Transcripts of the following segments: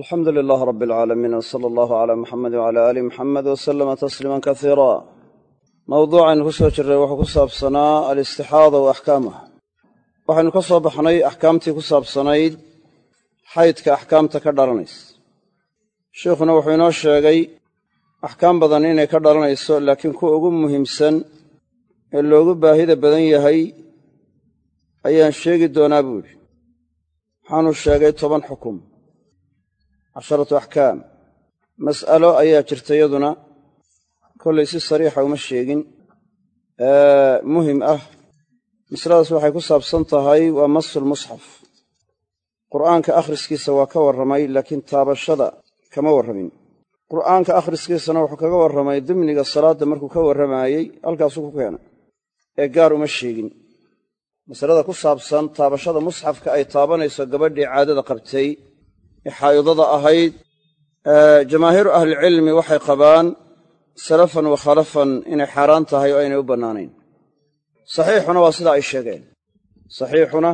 alxamdu lilaah rab alcaalamiin w sala allahu calaa muxamed wcala aali muxamed wasalama tasliiman kasiira mawduucaynu ku soo jirray wuxuu ku saabsanaa alistixaada wa axkaamah waxaynu ka soo baxnay axkaamtii ku saabsanayd xaydka axkaamta ka dhalanaysa. Sheikhuna wuxuu inoo sheegay axkaam badan inay ka dhalanayso laakiin kuwa ugu muhiimsan ee loogu baahida badan yahay ayaan sheegi doonaa buu yidhi. Waxaanu sheegay toban xukum casharatu axkaam. Mas'alo ayaa jirta yaduna kollay si sariixa uma sheegin. Muhim ah. Masaladaas waxay ku saabsan tahay waa masulmusxaf qur'aanka akhriskiisa waa ka warramay laakiin taabashada kama warramin. Qur'aanka akhriskiisana wuxuu kaga warramay dimniga salaadda markuu ka warramaayey halkaasuu ku keenay ee gaar uma sheegin. Masalada ku saabsan taabashada musxafka ay taabanayso gabadhii caadada qabtay ee xaa'idada ahayd jamaahiiru ahlicilmi waxay qabaan salafan wa khalafan inay xaaraan tahay oo aynay u bannaanayn. Saxiixuna waa sida ay sheegeen. Saxiixuna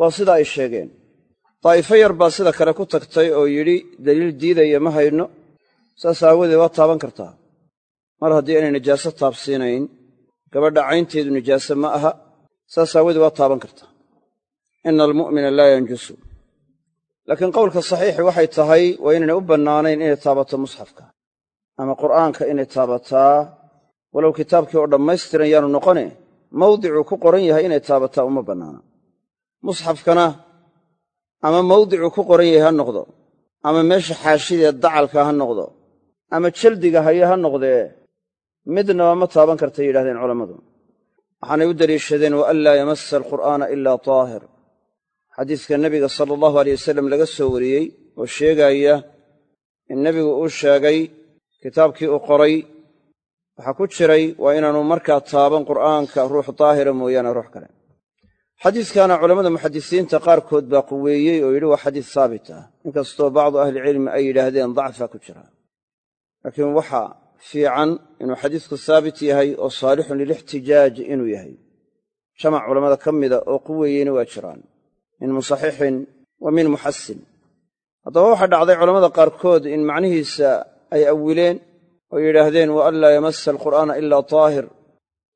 waa sida ay sheegeen. Daa'ifo yar baa sida kale ku tagtay oo yidhi daliil diidaya ma hayno. Saas aawadeed waa taaban kartaa mar haddii aynay najaaso taabsiinayn gabadha caynteedu nijaase ma aha. Saas aawadeed waa taaban kartaa ina almu'mina laa yanjusu laakiin qowlka saxiixi waxay tahay waa inaynay u bannaanayn inay taabato musxafka ama qur'aanka inay taabataa. Walow kitaabkii oo dhammaystiran yaanu noqone mawdicuu ku qoran yahay inay taabataa uma bannaana. Musxafkana ama mawdicuu ku qoran yahay ha noqdo ama meesha xaashidee dacalka ha noqdo ama jeldiga haye ha noqdee midnaba ma taaban kartay yidhahdeen culammadu. Waxaanay u deliishadeen wa an laa yamassa alqur'aana ilaa taahir xadiiska nebiga sala allahu aleyh wasalam laga soo wariyey oo sheegaaya in nebigu uu sheegay kitaabkii uu qoray waxaa ku jiray waa inaanu markaa taaban qur'aanka ruux daahira mooyaane ruux kale. Xadiiskaana culammada muxadisiinta qaarkood baa quweeyey oo yidhi waa xadiis saabit ah. Inkastoo bacdu ahlicilmi ay yidhaahdeen dacfa ku jira. Laakiin waxa fiican inuu xadiisku saabit yahay oo saalixun lilixtijaaj inuu yahay. Jamac culammada ka mida oo quweeyeyna waa jiraan min musaxixin wa min muxasin haddaba waxaa dhacday culammada qaarkood in macnihiisa ay awileen oo yidhaahdeen wa an laa yamassa alqur'aana ilaa daahir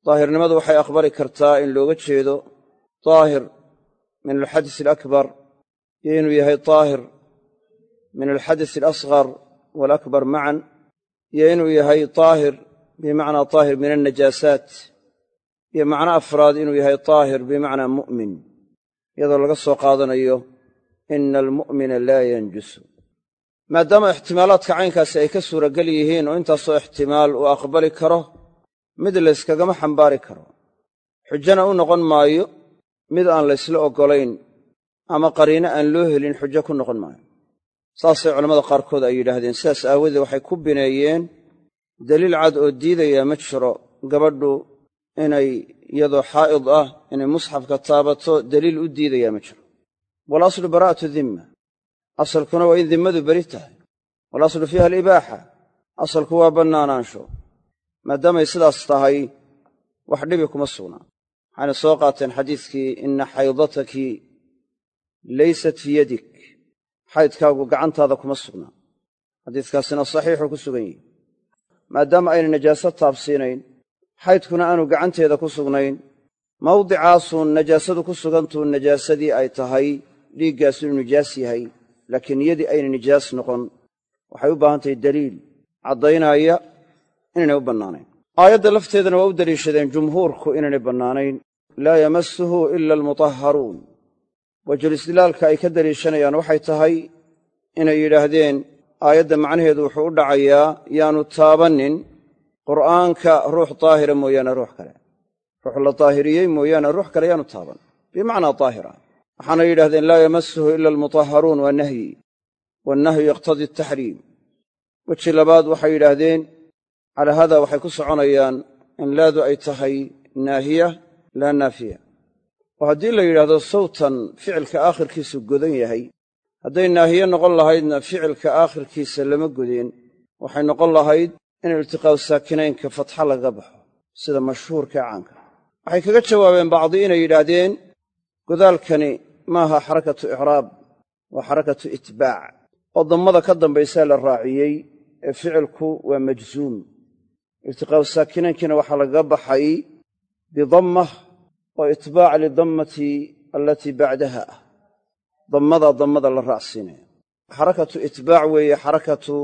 daahirnimadu waxay aqbali kartaa in looga jeedo daahir min alxadis alakbar iyo inuu yahay daahir min alxadis alasghar waalakbar macan iyo inuu yahay daahir bimacnaa daahir min alnajaasaat iyo macno afraad inuu yahay daahir bimacnaa mu'min iyadoo laga soo qaadanayo ina almu'mina laa yanjusu maadaama ixtimaalaadka caynkaasi ay ka suuragal yihiin oo intaasoo ixtimaal uu aqbali karo mid layskagama xambaari karo. Xujana u noqon maayo mid aan laysla oggolayn ama qariino aan loo helin xujo ku noqon maayo. Saasay culammada qaarkood ay yidhaahdeen. Sidaas aawadeed waxay ku bineeyeen daliil cad oo diidayaa ma jiro gabadhu inay iyadoo xaa'id ah inay musxafka taabato daliil u diidayaa ma jiro. Waalaslu baraa'atu dimma asalkuna waa in dimmadu beri tahay. Waalaslu fiiha alibaaxa asalku waa bannaanaansho. Maadaamay sidaas tahay wax dhibi kuma sugnaa. Waxayna soo qaateen xadiiskii inna xaydataki laysat fii yadik xaydkaagu gacantaada kuma sugnaa. Xadiiskaasina saxiixuu ku sugan yihi maadaama aynay najaaso taabsiinayn xaydkuna aanu gacanteeda ku sugnayn mawdicaasuun najaasadu ku sugantuu najaasadii ay tahay dhiiggaas inuu nijaas yahay laakiin niyadii aynay nijaas noqon. Waxay u baahan tahay daliil caddaynaya inaynay u bannaanayn. Aayadda lafteedana waa u deliishadeen jumhuurku inaynay bannaanayn. Laa yamassuhu ila almutahharuun. Wajulisdilaalka ay ka deliishanayaan waxay tahay inay yidhaahdeen aayadda macnaheedu wuxuu u dhacayaa yaanu taabannin qur'aanka ruux daahira mooyaane ruux kale ruux la daahiriyey mooyaane ruux kale yaanu taaban. Bimacnaa daahira waxaana yidhahdeen laa yamassuhu ila almutahharuun waa nahyi wannahyu yaqtadii ataxriim weji labaad waxay yidhaahdeen calaa haada waxay ku soconayaan in laadu ay tahay naahiya laa naafiya. Oo haddii la yidhaahdo sawtan ficilka aakhirkiisu godan yahay hadday naahiye noqon lahaydna ficilka aakhirkiisa lama godeen waxay noqon lahayd in iltiqaa'u saakinaynka fatxa laga baxo sida mashhuurkae caanka waxay kaga jawaabeen bacdi inay yidhaahdeen godaalkani maaha xarakatu icraab waa xarakatu itbaac. Oo dammada ka dambaysaa la raaciyey ee ficilku waa majzuum. Iltiqaa'u saakinankiina waxaa lagaga baxay bidammah oo itbaac lidammati alatii bacdaha ah. Dammada dammada la raacsiinaya xarakatu itbaac weeye xarakatu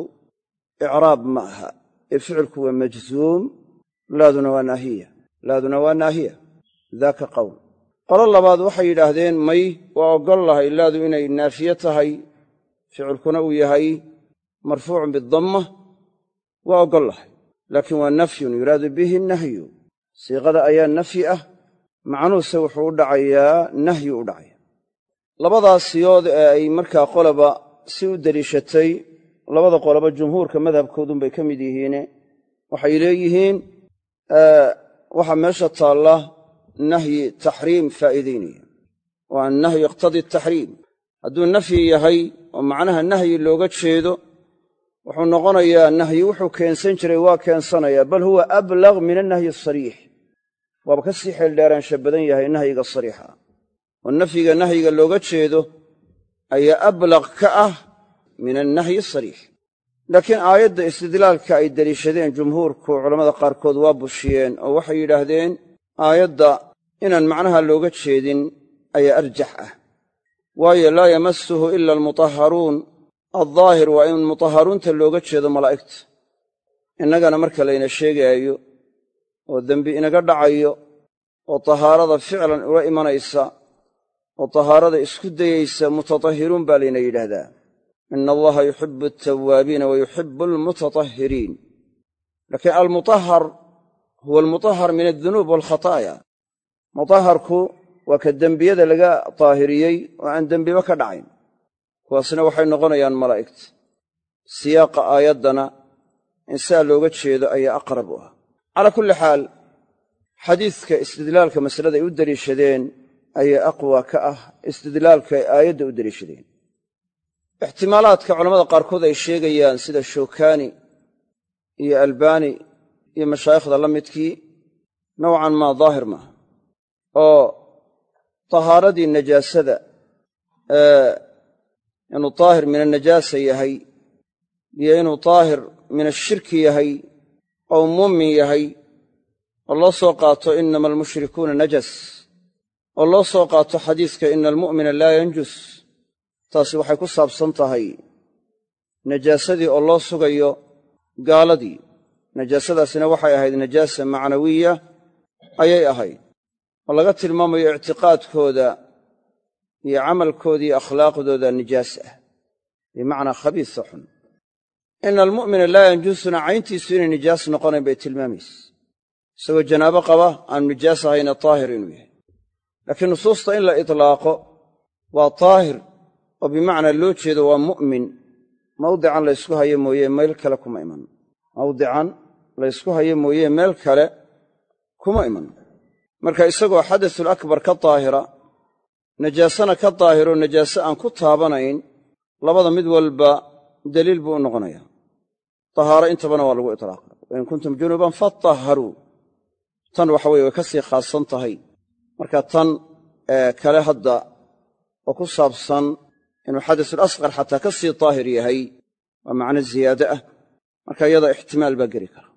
icraab ma aha ee ficilku waa majzuum laaduna waa naahiya laaduna waa naahiya daaka qowl qolo labaad waxay yidhaahdeen may waa oggol lahay laadu inay naafiye tahay ficilkuna uu yahay marfuucun bidamma waa oggol lahay. Laakiin waa nafyun yuraadu bihi nahyu. Siiqada ayaa nafyi ah macnuhuse wuxuu u dhacayaa nahyu u dhacaya labadaas siyood ee ay markaa qoloba si u deliishatay labada qoloba jumhuurka madhabkoodunbay ka mid yihiine waxay leeyihiin waxaa meesha taalla nahyi taxriim faa'iidaynaya oo annahyu yaqtadii taxriim. Hadduu nafyi yahay oo macnaha nahyi looga jeedo wuxuu noqonayaa nahyi wuxuu keensan jiray waa keensanayaa. Bal huwa ablaq min annahyi asariix waaba ka sii xeeldheeraansha badan yahay nahyiga sariixa. Oo nafyiga nahyiga looga jeedo ayaa ablaq ka ah min annahyi asariix laakiin aayadda istidlaalka ay deliishadeen jumhuurku culammada qaarkood waa bushiyeen oo waxay yidhaahdeen aayadda inaan macnaha looga jeedin ayaa arjax ah. Waayo laa yamasuhu ila almutahharuun. Addaahir waa in mutahharuunta looga jeedo malaa'igta. Innagana marka layna sheegaayo oo dembi inaga dhacayo oo tahaarada ficlan ula imanaysa oo tahaarada isku dayaysa mutatahhiruun baa layna yidhaahdaa ina allaha yuxibu altawaabiina wa yuxibu almutatahhiriin laakiin almutahhar huwa almutahhar min aldunuub waalkhataaya mutahharku waa ka dembiyada laga taahiriyey oo aan dembiba ka dhacayn kuwaasna waxay noqonayaan malaa'igta siyaaqa aayaddana in saa looga jeedo ayaa aqrab u ah calaa kulli xaal xadiidka istidlaalka masalada ay u deliishadeen ayaa aqwa ka ah istidlaalka ay aayadda u deliishadeen ixtimaalaadka culammada qaarkood ay sheegayaan sida shawkaani iyo albaani iyo mashaayikhda la midkii nowcan maa daahir maaha oo tahaaradii najaasada inuu daahir min annajaasa yahay iyo inuu daahir min ashirki yahay oo muumin yahay oo loo soo qaato inama almushrikuuna najas oo loo soo qaato xadiiska ina almu'mina laa yanjus taasi waxay ku saabsan tahay najaasadii oo loo sugayo gaaladii. Najaasadaasina waxay ahayd najaasa macnawiya ayay ahayd. Oo laga tilmaamayo ictiqaadkooda iyo camalkooda iyo akhlaaqdooda nijaas ah. Bimacnaa khabiisa xun. Ina almu'mina laa yanjusuna cayntiisu inay nijaas noqonayn bay tilmaamayse isagoo janaabo qaba aanu nijaas ahayna taahir inuu yahay. Laakiin nusuusta in la itlaaqo waa taahir oo bimacnaa loo jeedo waa mu'min. Mawdican laysku hayo mooye meel kale kuma iman. Mawdican laysku hayo mooye meel kale kuma iman. Marka isagoo xadasul akbar ka daahira najaasana ka daahiro najaase aan ku taabanayn labada mid walba daliil buu u noqonayaa tahaaro intabana waa lagu itlaaqa. Wain kuntum junuban fatahharuu tan waxa weye way ka sii khaasan tahay. Marka tan kale hadda oo ku saabsan inuu xadasul asqar xataa ka sii daahir yahay waa macno ziyaade ah. Marka iyada ixtimaal baa geli kara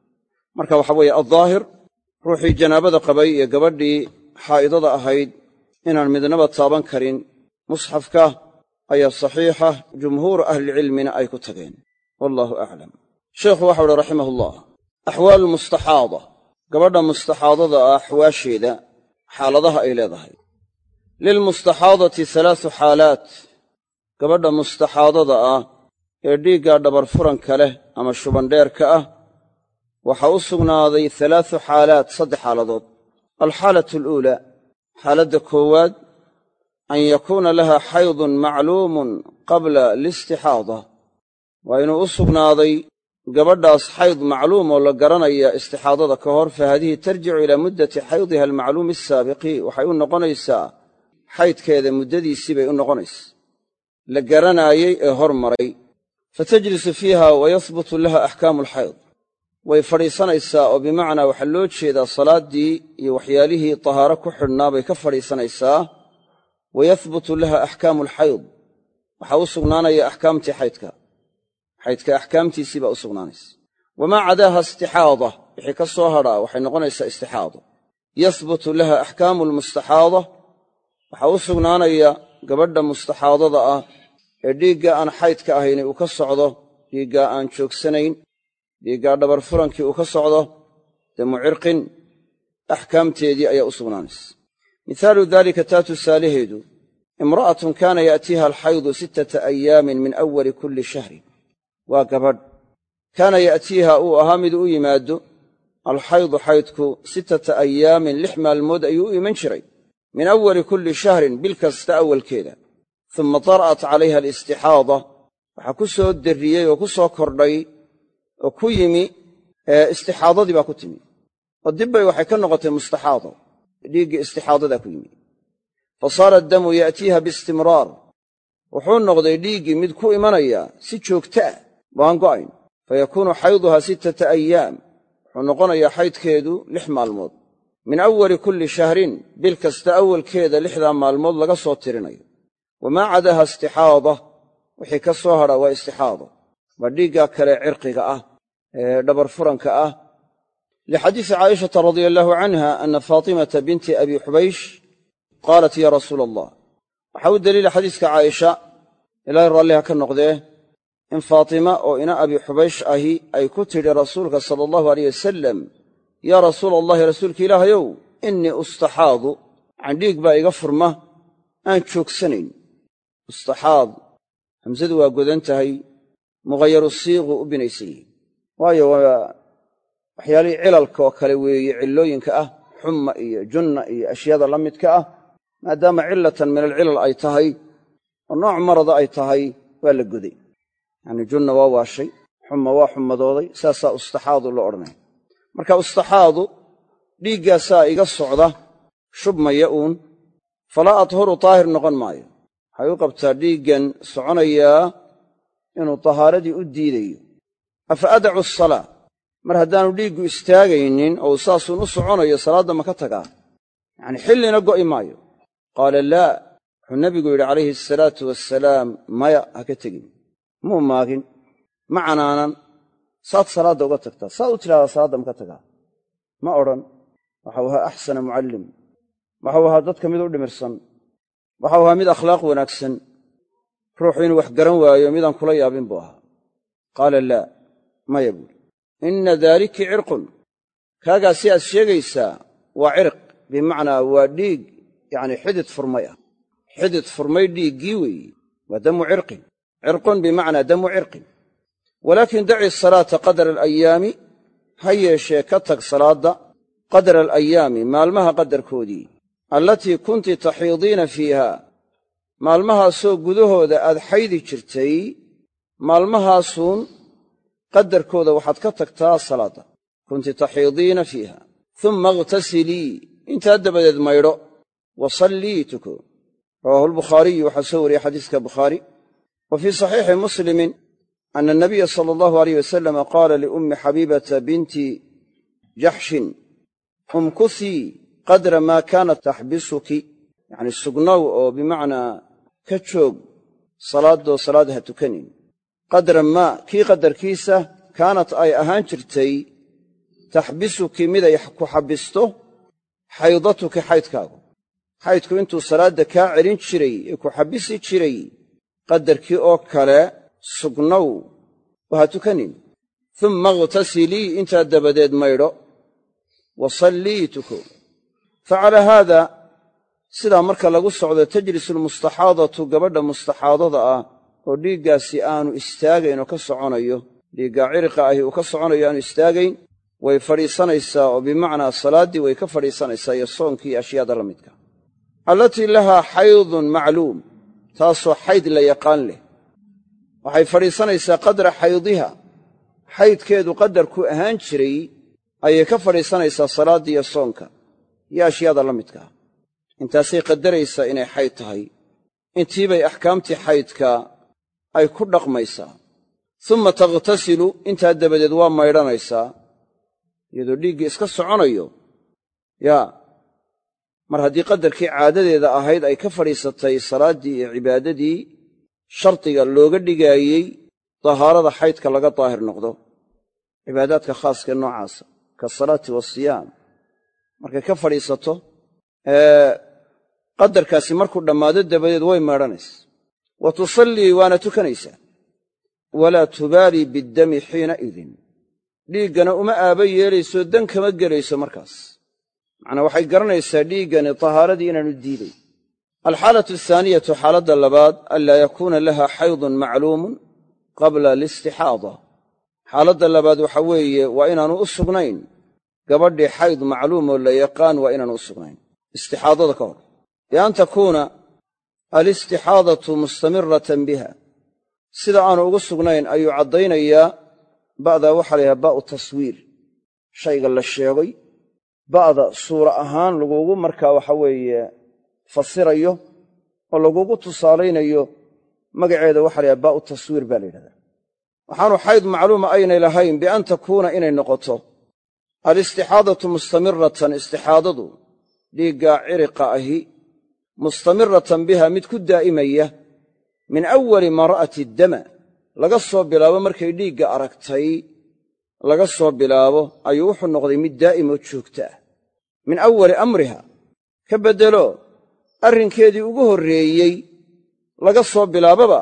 marka waxa weeye addaahir ruuxii janaabada qabay iyo gabadhii xaa'idada ahayd inaan midnaba taaban karin musxafka ayaa saxiixa jumhuuru ahlicilmina ay ku tageen. Wallaahu aclam sheikhu waxau uhi raximah ullah axwaalu mustaxaada. Gabadha mustaxaadada ah axwaasheeda xaaladaha ay leedahay. Lilmustaxaadati alaatu xaalaat gabadha mustaxaadada ah ee dhiiggaa dhabar furanka leh ama shubandheerka ah waxaa u sugnaaday alaatu xaalaat saddex xaaladood. Alxaalatu aluulaa xaaladda koowaad an yakuuna laha xaydun macluumun qabla alistixaada waa inuu u sugnaaday gabadhaas xayd macluum oo la garanaya istixaadada ka hor fa haadihi tarjicu ilaa muddati xaydiha almacluumi asaabiqi waxay u noqonaysaa xaydkeeda muddadiisii bay u noqonaysa la garanaayey ee hor maray fatajlisu fiiha wa yahbutu laha axkaamu alxayd way fadhiisanaysaa oo bimacnaa waxaa loo jeedaa salaaddii iyo waxyaalihii tahaaro ku xidhnaa bay ka fadhiisanaysaa. Wa yahbutu laha axkaamu alxayd waxaa u sugnaanaya axkaamtii xaydka xaydka axkaamtiisii baa u sugnaanaysa. Wamaa cadaaha istixaada. Wixii ka soo hadhaa waxay noqonaysaa istixaado yahbutu laha axkaamu almustaxaada waxaa u sugnaanaya gabadha mustaxaadada ah ee dhiigga aan xaydka ahayni uu ka socdo dhiiggaa aan joogsanayn dhiiggaa dhabar furankii uu ka socdo damu cirqin axkaamteedii ayaa u sugnaanaysa mihaalu daalika taa tusaalaheedu imra'atun kaana ya'tiiha alxaydu sittata ayaamin min awali kulli shahrin waa gabadh. Kaana ya'tiiha uu ahaa mid u yimaado alxaydu xaydku sittata ayaamin lix maalmood ayuu u iman jiray min awali kulli shahrin bil kasta awalkeeda. Uma dar'at calayha alistixaada. Waxaa ku soo derriyey oo ku soo kordhay oo ku yimi istixaadadii baa ku timi. Oo dibbay waxay ka noqotay mustaxaado. Dhiiggii istixaadadaa ku yimi. Fa saara addamu ya'tiiha biistimraar. Wuxuu noqday dhiiggii mid ku imanaya si joogta ah waan go'ayn. Fa yakuunu xayduhaa sittata ayaam wuxuu noqonayaa xaydkeedu lix maalmood min awali kulli shahrin bil kasta awalkeeda lixdaa maalmood laga soo tirinayo. Wamaa cadaaha istixaada wixii ka soo hadha waa istixaado waa dhiiggaa kale cirqiga ah ee dhabar furanka ah. Lixadiisi caa'ishata radia allaahu canha ana faatimata binti abi xubaysh qaalat ya rasuula allah waxaa u deliila xadiiska caaisha ilaahay raalliha ka noqdee in faatima oo ina abi xubaysh ahi ay ku tidhi rasuulka sala allahu aleyh wasalam yaa rasuula allahi rasuulka ilaahayow innii ustaxaadu candhiig baa iga furma aan joogsanayn. Ustaxaad hamsadu waa godan tahay mughayaru siiqu u binaysan yihi waayo waa waxyaalihii cilalka oo kale weeye cillooyinka ah xumma iyo junna iyo ashyaada la midka ah maadaama cillatan min alcilal ay tahay oo nooc marada ay tahay waa la goday. Yacnii junna waa waashay xumma waa xummadooday saasaa ustaxaadu loo odhanaya marka ustaxaadu dhiiggaasaa iga socda shubmaya uun falaa adhuru daahir noqon maayo. Waxay u qabtaa dhiiggan soconayaa inuu tahaaradii u diidayo. Afa adacu asalaa mar haddaanu dhiiggu istaagaynin ou saasuun u soconayo salaadda ma ka tagaa? Yacnii xillina go'i maayo. Qaala laa. Wuxuu nebigu yidhi calayhi asalaatu wasalaam maya ha ka tegin. Muu maagin. Ma canaanan saad salaadda uga tagtaa saad u tidhahdaa salaadda maka tagaa? Ma odhan waxau ahaa axsana mucallim. Waxau ahaa dadka mid u dhimirsan. Waxau ahaa mid akhlaaq wanaagsan. Ruuxu inuu wax garan waayo midaan kula yaabin buu ahaa. Qaala laa maya buuri. Inna daaliki cirqun. Kaagaa si aad sheegaysaa waa cirq. Bimacnaa waa dhiig yacnii xidid furmay ah. Xidid furmay dhiiggii weeye waa damu cirqin. Cirqun bimacnaa damu cirqin walaakin daci salaata qadra alayaami ha yeeshee ka tag salaadda qadra alayaami maalmaha qadarkoodii allatii kunti taxiidiina fiiha maalmahaasoo gudahooda aad xaydi jirtay maalmahaasuun qadarkooda waxaad ka tagtaa salaadda. Kunti taxiidiina fiiha umma ikhtasilii intaa dabadeed maydho wa sallii tuko. Rawaahu lbukhaariyu waxaa soo wariyey xadiiska bukhaari. Wa fii saxiixi muslimin ana anabiya sala allahu alayh wasalama qaala liummi xabiibata binti jaxshin umkuthii qadra maa kaanat taxbisuki yacni sugnow oo bimacnaa ka joog salaaddoo salaad ha tukanin qadra maa kii qadarkiisa kaanat ay ahaan jirtay taxbisuki miday ku xabbisto xaydatuki xaydkaagu xaydku intuu salaadda kaa celin jiray ee ku xabbisi jiray qadarkii oo kale sugnow oo ha tukanin. Umma ikhtasilii intaa dabadeed maydho wa sallii tuko fa calaa haada sidaa marka lagu socdo tajlisu almustaxaadatu gabadha mustaxaadada ah oo dhiiggaasi aanu istaagayn oo ka soconayo dhiiggaa ciriqa ahi uu ka soconayo aanu istaagayn way fadhiisanaysaa oo bimacnaa salaaddii way ka fadhiisanaysaa iyo soonkii iyo ashyaada la midka. Allatii lahaa xaydun macluum taasoo xayd la yaqaan leh waxay fadhiisanaysaa qadra xaydiha. Xaydkeedu qadarku ahaan jiray ayay ka fadhiisanaysaa salaaddii iyo soonka. Iyo ashyaada la midkaa intaasay qadaraysaa inay xayd tahay. Intiibay axkaamtii xaydka ay ku dhaqmaysaa umma takhtasilu intaa dabadeed waa maydhanaysaa iyadoo dhiiggii iska soconayo. Yaa mar haddii qadarkii caadadeeda ahayd ay ka fadhiisatay salaaddii iyo cibaadadii shardiga looga dhigaayey dahaarada xaydka laga daahir noqdo cibaadaadka khaaskaee noocaasa kasalaati waasiyaam markay ka fadhiisato qadarkaasi markuu dhammaado dabadeed way meedhanaysa wa tusallii waana tukanaysaa walaa tubaalii biddami xiina idin. Dhiiggana uma aaba yeelayso dan kama gelayso markaas. Macnaa waxay garanaysaa dhiiggani tahaaradii inaanu diiday alxaalatu athaaniyatu xaaladda labaad anlaa yakuuna laha xaydun macluumun qabla alistixaada xaaladda labaad waxa weeye waa inaanu u sugnayn gabadhii xayd macluumoo la yaqaan waa inaanu u sugnayn istixaadada ka hor bian takuuna alistixaadatu mustamiratan biha sida aanu ugu sugnayn ayuu caddaynayaa ba'daa waxaa la yidhaha ba'u taswiir shayga la sheegay ba'da suura ahaan lagugu markaa waxa weeye fasirayo oo lagugu tusaalaynayo magaceeda waxa la yhaha ba'u taswiir baa la yidhahdaa. Waxaanu xayd macluuma aynay lahayn bian takuuna inay noqoto. Alistixaadatu mustamiratan istixaadadu dhiiggaa ciriqa ahi mustamiratan biha mid ku daa'imaya min awali maa iddama laga soo bilaabo markay dhiigga aragtay laga soo bilaabo ayuu wuxuu noqday mid daa'imoo joogta ah. Min awali amriha ka beddelo arrinkeedii ugu horreeyey laga soo bilaababa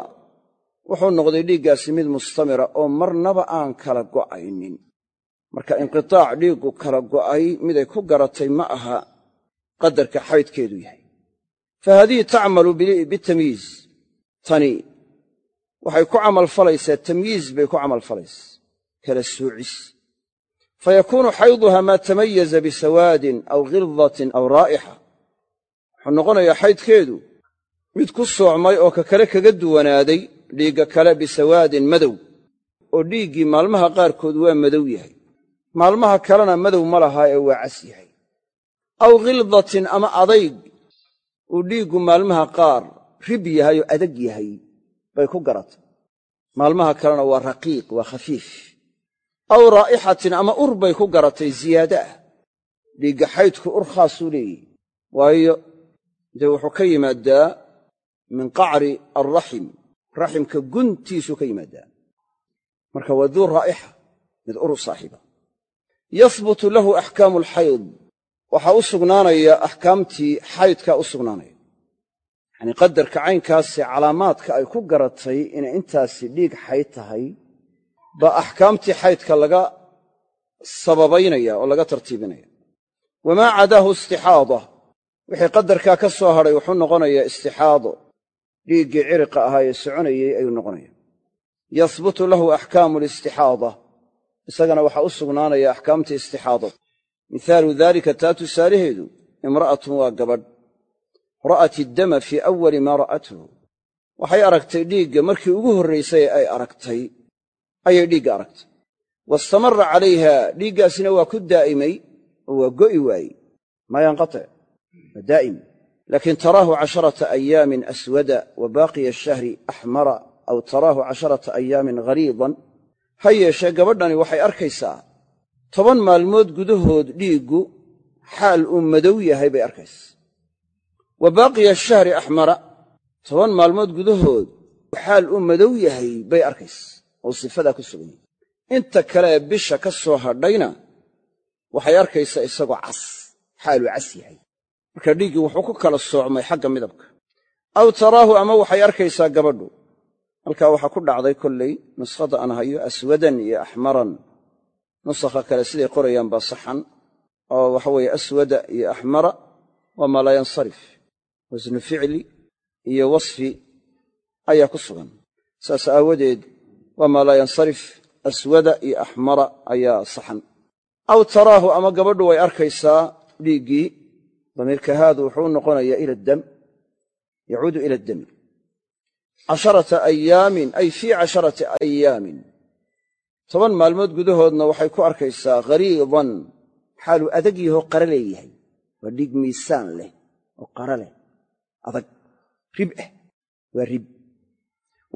wuxuu noqday dhiiggaasi mid mustamira oo marnaba aan kala go'aynin. Marka inqitaac dhiiggu kala go'ay miday ku garatay ma aha qadarka xaydkeedu yahay. Fa haadihi tacmalu bitamyiiz tani waxay ku camalfalaysaa tamyiiz bay ku camalfalaysaa kala soocis fa yakuunu xayduha maa tamayaza bisawaadin aw khildatin aw raa'ixa wuxuu noqonayaa xaydkeedu mid ku soocmay oo ka kale kaga duwanaaday dhiigga kale bisawaadin madow oo dhiiggii maalmaha qaarkood waa madow yahay. Maalmaha kalena madow ma lahaa ee waa cas yahay. Aw khildatin ama adayg uu dhiiggu maalmaha qaar rib yahay oo adag yahay bay ku garatay. Maalmaha kalena waa raqiiq waa khafiif. Aw raa'ixatin ama ur bay ku garatay ziyaada ah. Dhiigga xaydku ur khaasuu leeyihi waayo dee wuxuu ka yimaaddaa min qacri alraxim raximka guntiisuu ka yimaaddaa marka waa duu raa'ixa mid uru saaxiiba. Yahbutu lahu axkaamu alxayd waxaa u sugnaanaya axkaamtii xaydkaa u sugnaanaya. Yacanii qadarka caynkaasee calaamaadka ay ku garatay inay intaasi dhiig xayd tahay baa axkaamtii xaydka laga sababaynaya oo laga tartiibinaya. Wamaa cadaahu istixaada wixii qadarkaa ka soo hadhay wuxuu noqonayaa istixaado. Dhiiggii ciriqa ahaa ee soconayey ayuu noqonaya yahbutu lahu axkaamu alistixaada isagana waxaa u sugnaanaya axkaamtii istixaadada mihaalu daalika taa tusaalaheedu imra'atun waa gabadh. Ra'at iddama fii awali maa ra'athu. Waxay aragtay dhiigga markii ugu horraysay ay aragtay. Ayay dhiigga aragtay. Waistamara calayha dhiiggaasina waa ku daa'imay oo waa go'i waayey. Maa yanqatic daa'im laakiin taraahu casharata ayaamin aswada wa baaqiya ashahri axmara aw taraahu casharata ayaamin ghaliidan ha yeeshee gabadhani waxay arkaysaa toban maalmood gudahood dhiiggu xaal uu madow yahay bay arkaysaa wa baaqiya ashahri axmara toban maalmood gudahood xaal uu madow yahay bay arkaysaa oo sifadaa ku sugan yahay inta kale ee bisha ka soo hadhayna waxay arkaysaa isagoo cas xaaluu cas yahay marka dhiiggii wuxuu ku kala soocmay xagga midabka. Aw taraahu ama waxay arkaysaa gabadhu. Halkaa waxaa ku dhacday kollay nuskhada aan hayo aswadan iyo axmaran nusakha kale siday qorayaan baa saxan oo waxa weeye aswada iyo axmara waa maa laa yansarif wasnu ficli iyo wasfi ayaa ku sugan. Saas aawadeed waa maa laa yansarif aswada iyo axmara ayaa saxan. Aw taraahu ama gabadhu way arkaysaa dhiiggii damiirka haadu wuxuu noqonayaa ila addam yacuudu ila addami casharata ayaamin ay fii casharati ayaamin toban maalmood gudahoodna waxay ku arkaysaa khariidan xaaluu adag yahoo qara leeyahay waa dhiig miisaan leh oo qara leh adag rib ah waa rib.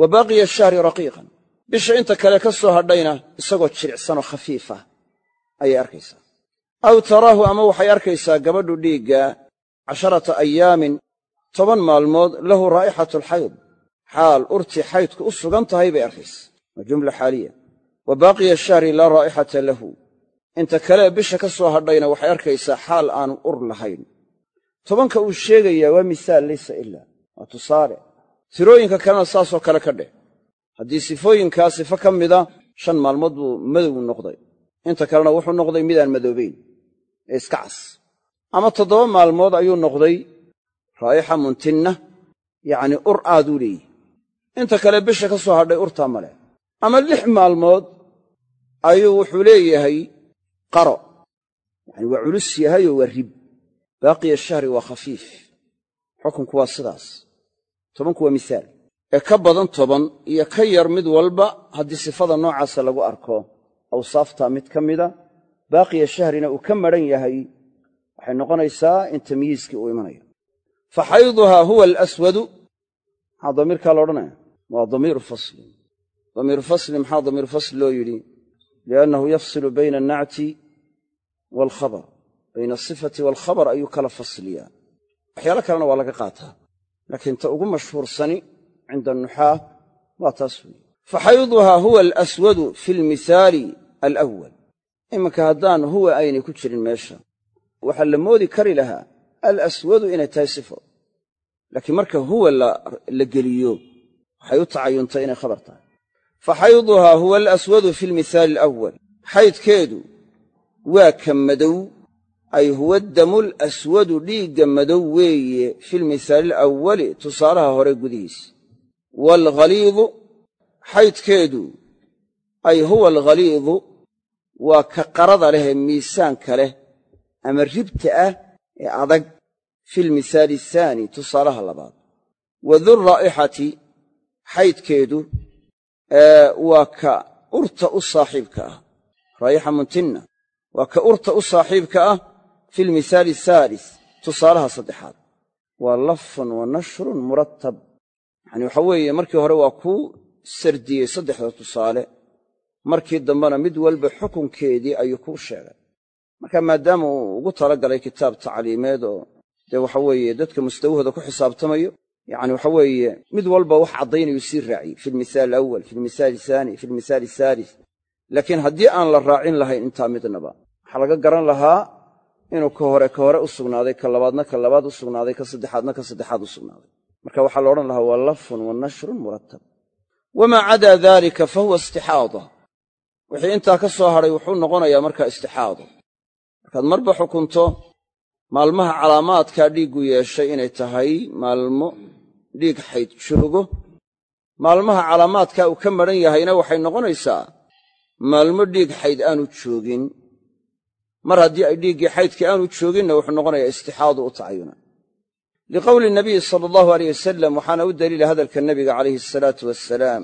Wa baaqiya ashahri raqiiqan. Bisha inta kale ka soo hadhayna isagoo jilicsanoo khafiifa ayay arkaysaa aw taraahu ama waxay arkaysaa gabadhu dhiigga casharata ayaamin toban maalmood lahu raa'ixatu alxayd xaal urtii xaydku u sugan tahay bay arkaysaa waa jumla xaaliya. Wa baaqiya shahri laa raa'ixata lahu. Inta kalee bisha ka soo hadhayna waxay arkaysaa xaal aanu ur lahayn. Tobanka uu sheegayaa waa misaal laysa ilaa waa tusaale. Tirooyinka kalena saasoo kale ka dheh. Haddii sifooyinkaa sifo ka mida shan maalmood buu madow noqday. Inta kalena wuxuu noqday midaan madoobayn ee iska cas ama toddoba maalmood ayuu noqday raa'ixa muntinna yacnii ur aaduu leeyihi inta kale bisha ka soo hadhay urtaa ma leh. Ama lix maalmood ayuu wuxuu leeyahay qaro. Yacani waa culus yahayoo waa rib. Baaqiya shahri waa khafiif. Xukunku waa sidaas. Tobanku waa misaal. Ee ka badan toban iyo ka yar mid walba haddii sifada noocaasa lagu arko awsaaftaa mid ka mida baaqiya shahrina uu ka madhan yahay waxay noqonaysaa in tamyiiskii uu imanayo. Fa xayduhaa huwa alaswadu maxaa damiirkaa la odhanaya waa damiiru faslin damiiru faslin maxaa damiiru fasli loo yidhi? Liannahu yafsilu bayna annacti waalkhabar bayna asifati waalkhabar ayuu kala fasliyaa. Waxyaalo kalena waa laga qaataa. Laakiin ta ugu mashhuursani cinda annuxaah waa taas weeye. Fa xayduhaa huwa alaswadu fi almithaali alawal iminka haddaan huwa aynay ku jirin meesha waxaa la moodi kari lahaa alaswadu inay tahay sifo. Laakiin marka huwa la geliyo waxay u tacayuntay inay khabar tahay. Fa xayduhaa huwa alaswadu fi almithaali alawal xaydkeedu waa ka madow ay huwa damu laswadu dhiigga madow weeye filmithaali alawali tusaalaha hore gudihiisa. Waalghaliidu xaydkeedu ay huwa alghaliidu waa ka qarada leh ee miisaanka leh ama ribta ah ee adag filmithaali athaani tusaalaha labaad. Wa durraa'ixati xaydkeedu waa ka urta u saaxiibka ah. Raa'ixa muntinna waa ka urta u saaxiibka ah fi lmithaali athaalis tusaalaha saddexaad. Waa lafun wa nashrun murattab. Yacani waxa weeye markii hore waa kuu sardiyey saddexda tusaale markii dambena mid walba xukunkeedii ayuu kuu sheegay. Marka maadaama uu ugu talagalay kitaab tacliimeed oo dee waxa weeye dadka mustawahooda ku xisaabtamayo yacni waxa weeye mid walba wax caddaynayuu sii raaciyey. Fi lmithaali alawal fi lmithaali athaani fi lmithaali athaalis laakiin haddii aan la raacin lahayn intaa midnaba waxaa laga garan lahaa inuu ka hore ka hore u sugnaaday ka labaadna ka labaad u sugnaaday ka saddexaadna ka saddexaad u sugnaaday. Marka waxaa la odhan lahaa waa lafun wa nashrun murattab. Wamaa cadaa daalika fa huwa istixaada wixii intaa ka soo hadhay wuxuu noqonayaa markaa istixaado markaad marba xukunto maalmaha calaamaadkaa dhiiggu yeeshay inay tahay maalmo dhiig xayd joogo maalmaha calaamaadkaa uu ka madhan yahayna waxay noqonaysaa maalmo dhiig xayd aanu joogin. Mar haddii ay dhiiggii xaydkii aanu jooginna wuxuu noqonayaa istixaadu u tacayuna liqowli nabiyi sala allahu aleyh wasalam waxaana u daliila hadalka nabiga calayhi asalaatu wassalaam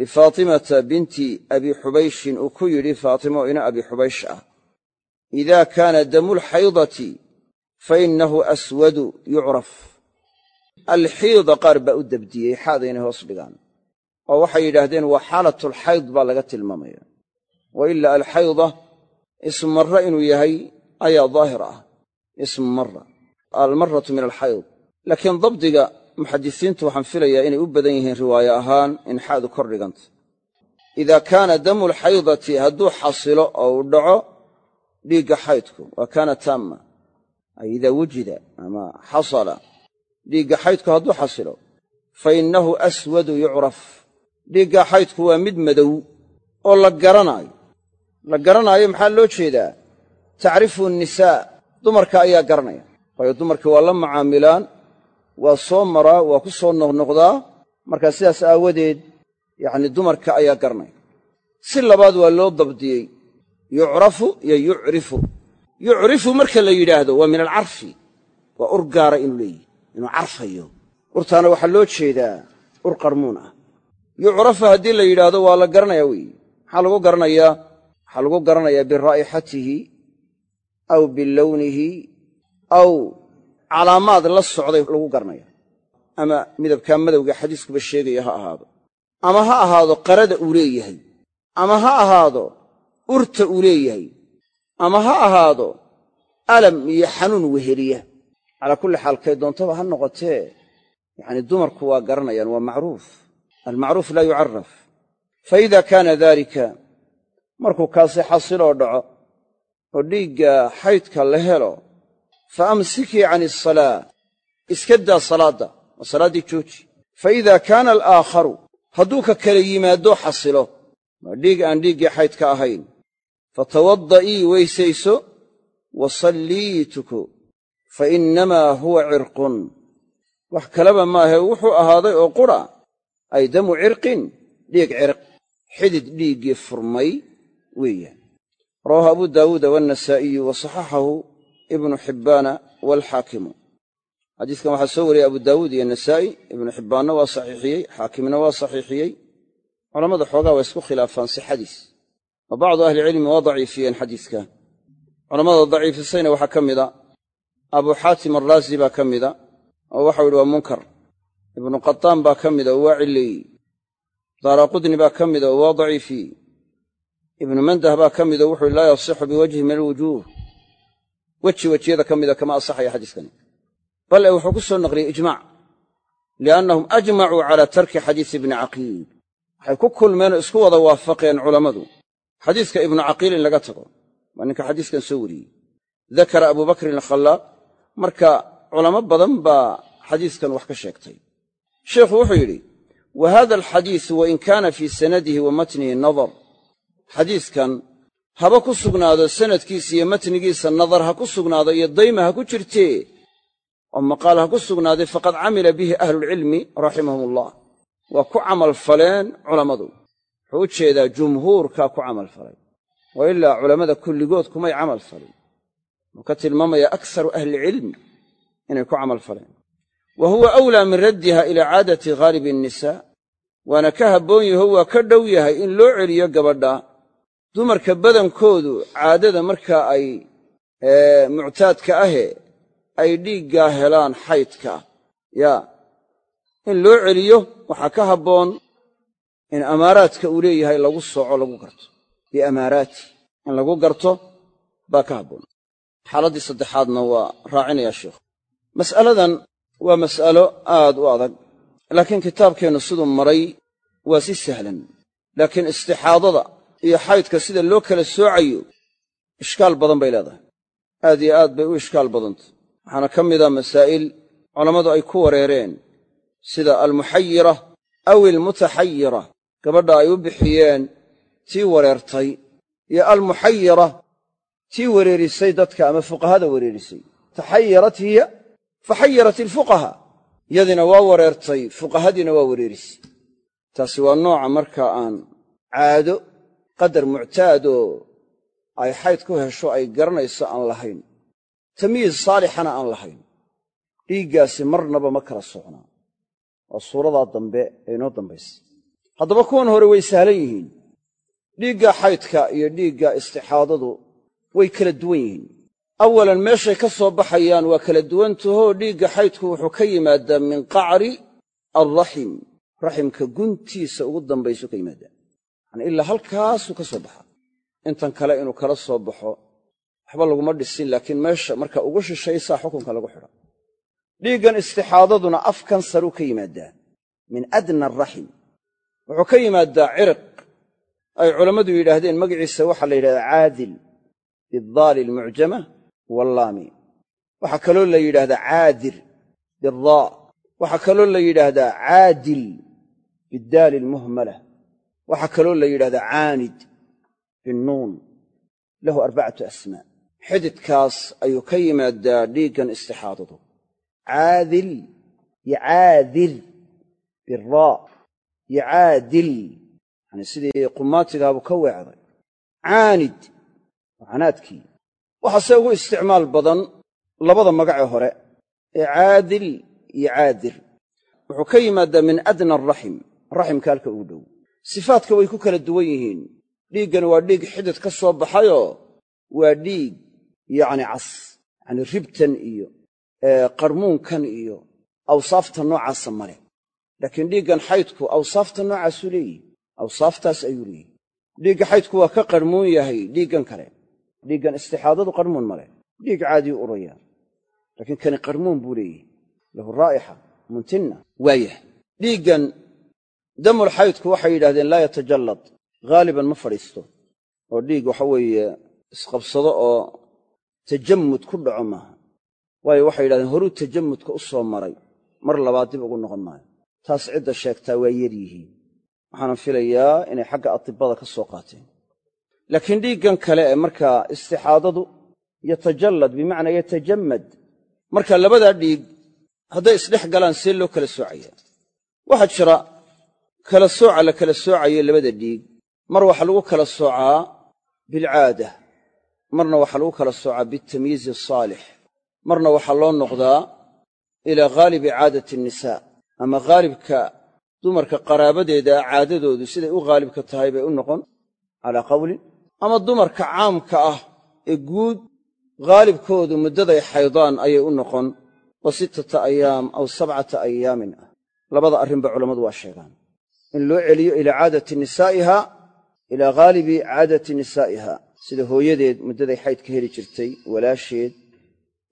lifaatimata binti abi xubayshin uu ku yidhi faatimo ina abi xubaysh ah idaa kaana damulxaydati fa innahu aswadu yucraf alxiida qaar baa u debdiyey xaada inay hoos dhigaan oo waxay yidhaahdeen waa xaalatulxayd baa laga tilmaamaya wa ila alxayda ismu marra inuu yahay ayaa daahir ah ismu marra almarratu min alxayd laakiin dabdiga muxadisiintu waxaan filayaa inay u badan yihiin riwaaye ahaan in xaadu kor dhiganta idaa kaana damu lxaydati hadduu xasilo oo uu dhaco dhiigga xaydku waa kaana taamma ay idaa wujida ama xasala dhiigga xaydku hadduu xasilo fa innahu aswadu yucraf dhiigga xaydku waa mid madow oo la garanaayo. La garanaayo maxaa loo jeedaa? Tacrifu nnisaa dumarka ayaa garanaya. Waayo dumarkii waa la macaamilaan waa soo maraa waa ku soo noqnoqdaa. Markaa sidaas aawadeed yacni dumarka ayaa garanaya si labaad waa loo dabdiyey. Yucrafu iyo yucrifu. Yucrifu marka la yidhaahdo waa min alcarfi. Waa ur gaara inuu leeyihi inuu carfayo. Urtaana waxaa loo jeedaa ur qarmuun ah. Yucrafu haddii la yidhaahdo waa la garanayaa weeye maxaa lagu garanayaa waxaa lagu garanayaa biraa'ixatihi aw bilownihi aw calaamaad la socday lagu garanaya ama midabkaa madowga xadiiskuba sheegaya ha ahaado. Ama ha ahaado qarada uu leeyahay. Ama ha ahaado urta uu leeyahay. Ama ha ahaado alam iyo xanuun weheliya calaa kulli xaal kay doontaba ha noqotee. Yacni dumarku waa garanayaan waa macruuf. Almacruuf laa yucaraf fa idaa kaana daalika markuu kaasi xasiloo dhaco oo dhiigga xaydka la helo fa amsikii can asalaa iska daa salaadda waa salaaddii jooji fa idaa kaana alaakharu hadduu ka kala yimaadoo xasilo waa dhiig aan dhiiggii xaydka ahayn fatawadda'ii weysayso wa sallii tuko fa innamaa huwa cirqun wax kaleba maahe wuxuu ahaaday oo qura ay damu cirqin dhiig cirq xidid dhiiggii furmay weeyaan rawaahu abu daawuuda waannasaa'iyu wa saxaxahu ibnu xibbaana waalxaakimu xadiiskan waxaa soo wariyey abu daawuud iyo nasaa'i ibnu xibbaanna waa saxiixiyey xaakimna waa saxiixiyey. Culammada xoogaa waa isku khilaafaan sixadiis. Wa bacdu ahlicilmi waa daciifiyeen xadiiska. Culammada daciifisayna waxaa ka mida abuu xaatim arraazi baa ka mida oo waxau yidhi waa munkar. Ibnu qataan baa ka mida oo waa cilleeyey. Daaraqudni baa ka mida oo waa daciifiyey. Ibnu mandah baa ka mida o wuxu yhi laa yasixu biwajhi min alwujuuh weji wejiyada ka mida kama asaxaya xadiiskani. Bal wuxuu ku soo naqliyey ijmac liannahum ajmacuu calaa tarki xadiisi ibni caqiil. Waxay ku kulmeenoo isku wada waafaqeen culammadu. Xadiiska ibnu caqiil in laga tago waa ninka xadiiskan soo wariyey. Dakara abuu bakrin alkhallaaq marka culamo badan baa xadiiskan wax ka sheegtay. Sheikhu wuxuu yidhi wa hada alxadiisu wain kaana fii sanadihi wa matnihi nadar. Xadiiskan haba ku sugnaado sanadkiisa iyo matnigiisa nadar ha ku sugnaado iyo dayma ha ku jirtee oo maqaal ha ku sugnaaday faqad camila bihi ahlulcilmi raximahum ullah waa ku camalfaleen culammadu. Wuxuu u jeedaa jumhuurkaa ku camalfalay wa ilaa culammada kulligood kumay camal falin. Wuu ka tilmaamaya aksaru ahlicilmi inay ku camalfaleen wa huwa awlaa min raddiha ilaa caadati ghaalibi annisaa waana ka habboon yaho waa ka dhow yahay in loo celiyo gabadha dumarka badankoodu caadada markaa ay muctaadka ahe ay dhiiggaa helaan xaydka. Yaa in loo celiyo waxaa ka habboon in amaaraadka uu leeyahay lagu sooco lagu garto. Biamaaraati in lagu garto baa ka habboon. Xaaladdii saddexaadna waa raacinayaa sheikhu mas'aladan waa mas'alo aad u adag. Laakiin kitaabkeennu siduu maray waa si sahlan. Laakiin istixaadada iyo xaydka sida loo kala soocayo ishkaal badan bay leedahay. Aad iyo aad bay u ishkaal badantay. Waxaana ka mida masaa'il culammadu ay ku wareereen sida almuxayira aw ilmutaxayira gabadha ay u bixiyeen tii wareertay iyo almuxayira tii wereerisay dadka ama fuqahada wereerisay taxayarat hiya faxayarat ilfuqaha yadiina waa wareertay fuqahadiina waa wereerisay taasi waa nooca marka aan caado qadar muctaadoo ay xayd ku hesho ay garanayso aan lahayn. Tamyiis saalixana aan lahayn. Dhiiggaasi marnaba ma kala socnaa waa suuradaa dambe ee inoo dambaysa haddaba kuwan hore way sahlan yihiin. Dhiigga xaydka iyo dhiigga istixaadadu way kala duwan yihiin. Awalan meeshay ka soo baxayaan waa kala duwantahoo dhiigga xaydku wuxuu ka yimaadaa min qacri alraxim raximka guntiisa ugu dambaysu ka yimaadaa ilaa halkaasuu ka soo baxaa intan kale inuu kala soo baxo waxba laguma dhisin laakiin meesha marka ugu shishaysaa xukunka lagu xidha dhiiggan istixaadaduna afkan saruu ka yimaadaa. Min adna araxim wuxuu ka yimaadaa ciriq ay culammadu yidhaahdeen magaciisa waxaa la yidhahdaa caadil. Bidaali almucjama wallaami. Waxaa kaloo la yidhaahdaa caadir. Bidaa waxaa kaloo la yidhaahdaa caadil. Bidaali almuhmala waxaa kaloo la yidhahdaa caanid binnuun lahu arbacatu asmaa. Xididkaas ayuu ka yimaadaa dhiiggan istixaadadu. Caadil yo caadir biraa yo caadil yani sidii qumaatigaabuu ka weecday. Caanid waa canaadkii waxaase ugu isticmaal badan labada magacee hore ee caadil iyo caadir wuxuu ka yimaadaa min adna araxim raximka halka ugu dhow sifaadka way ku kala duwan yihiin. Dhiiggani waa dhiig xidid ka soo baxayoo waa dhiig yacni cas yacni ribtan iyo qarmuunkan iyo awsaafta noocaasa male laakiin dhiiggan xaydku awsaafta noocaasuu leeyihi awsaaftaas ayuu leeyihi dhiigga xaydku waa ka qarmuun yahay dhiiggan kale. Dhiiggan istixaadadu qarmuun male dhiig caadiyu uraya laakiin kani qarmuun buu leeyihi lahu raa'ixa muntinna waayah dhiiggan damul xaydku waxay yidhahdeen laa yatajallad. Haaliban ma fadhiisto. Oo dhiig waxa weeye isqabsado oo tajammud ku dhaco maaha. Waayo waxay yidhahdeen horuu tajammudka u soo maray. Mar labaad dib ugu noqon maayo. Taas cidda sheegtaa waa yar yihiin. Waxaana filayaa inay xagga atibada ka soo qaateen. Laakiin dhiiggan kale ee markaa istixaadadu yatajallad bimacnaa yatajammad marka labadaa dhiig hadday isdhex galaan see loo kala soocaya. Waxaa jira kala sooca la kala soocayo labada dhiig. Mar waxaa lagu kala soocaa bilcaada marna waxaa lagu kala soocaa bitamyiizi asaalix marna waxaa loo noqdaa ilaa ghaalibi caadati annisaa ama haalibka dumarka qaraabadeeda caadadoodu siday u haalibka tahay bay u noqon calaa qawlin. Ama dumarka caamka ah ee guud haalibkoodu muddaday xaydaan ayay u noqon wa sittata ayaam aw sabcata ayaamin ah. Labada arrinba culammadu waa sheegaan in loo celiyo ilaa caadati nisaa'iha ilaa ghaalibi caadati nisaa'iha. Sida hooyadeed muddaday xayd ka heli jirtay walaasheed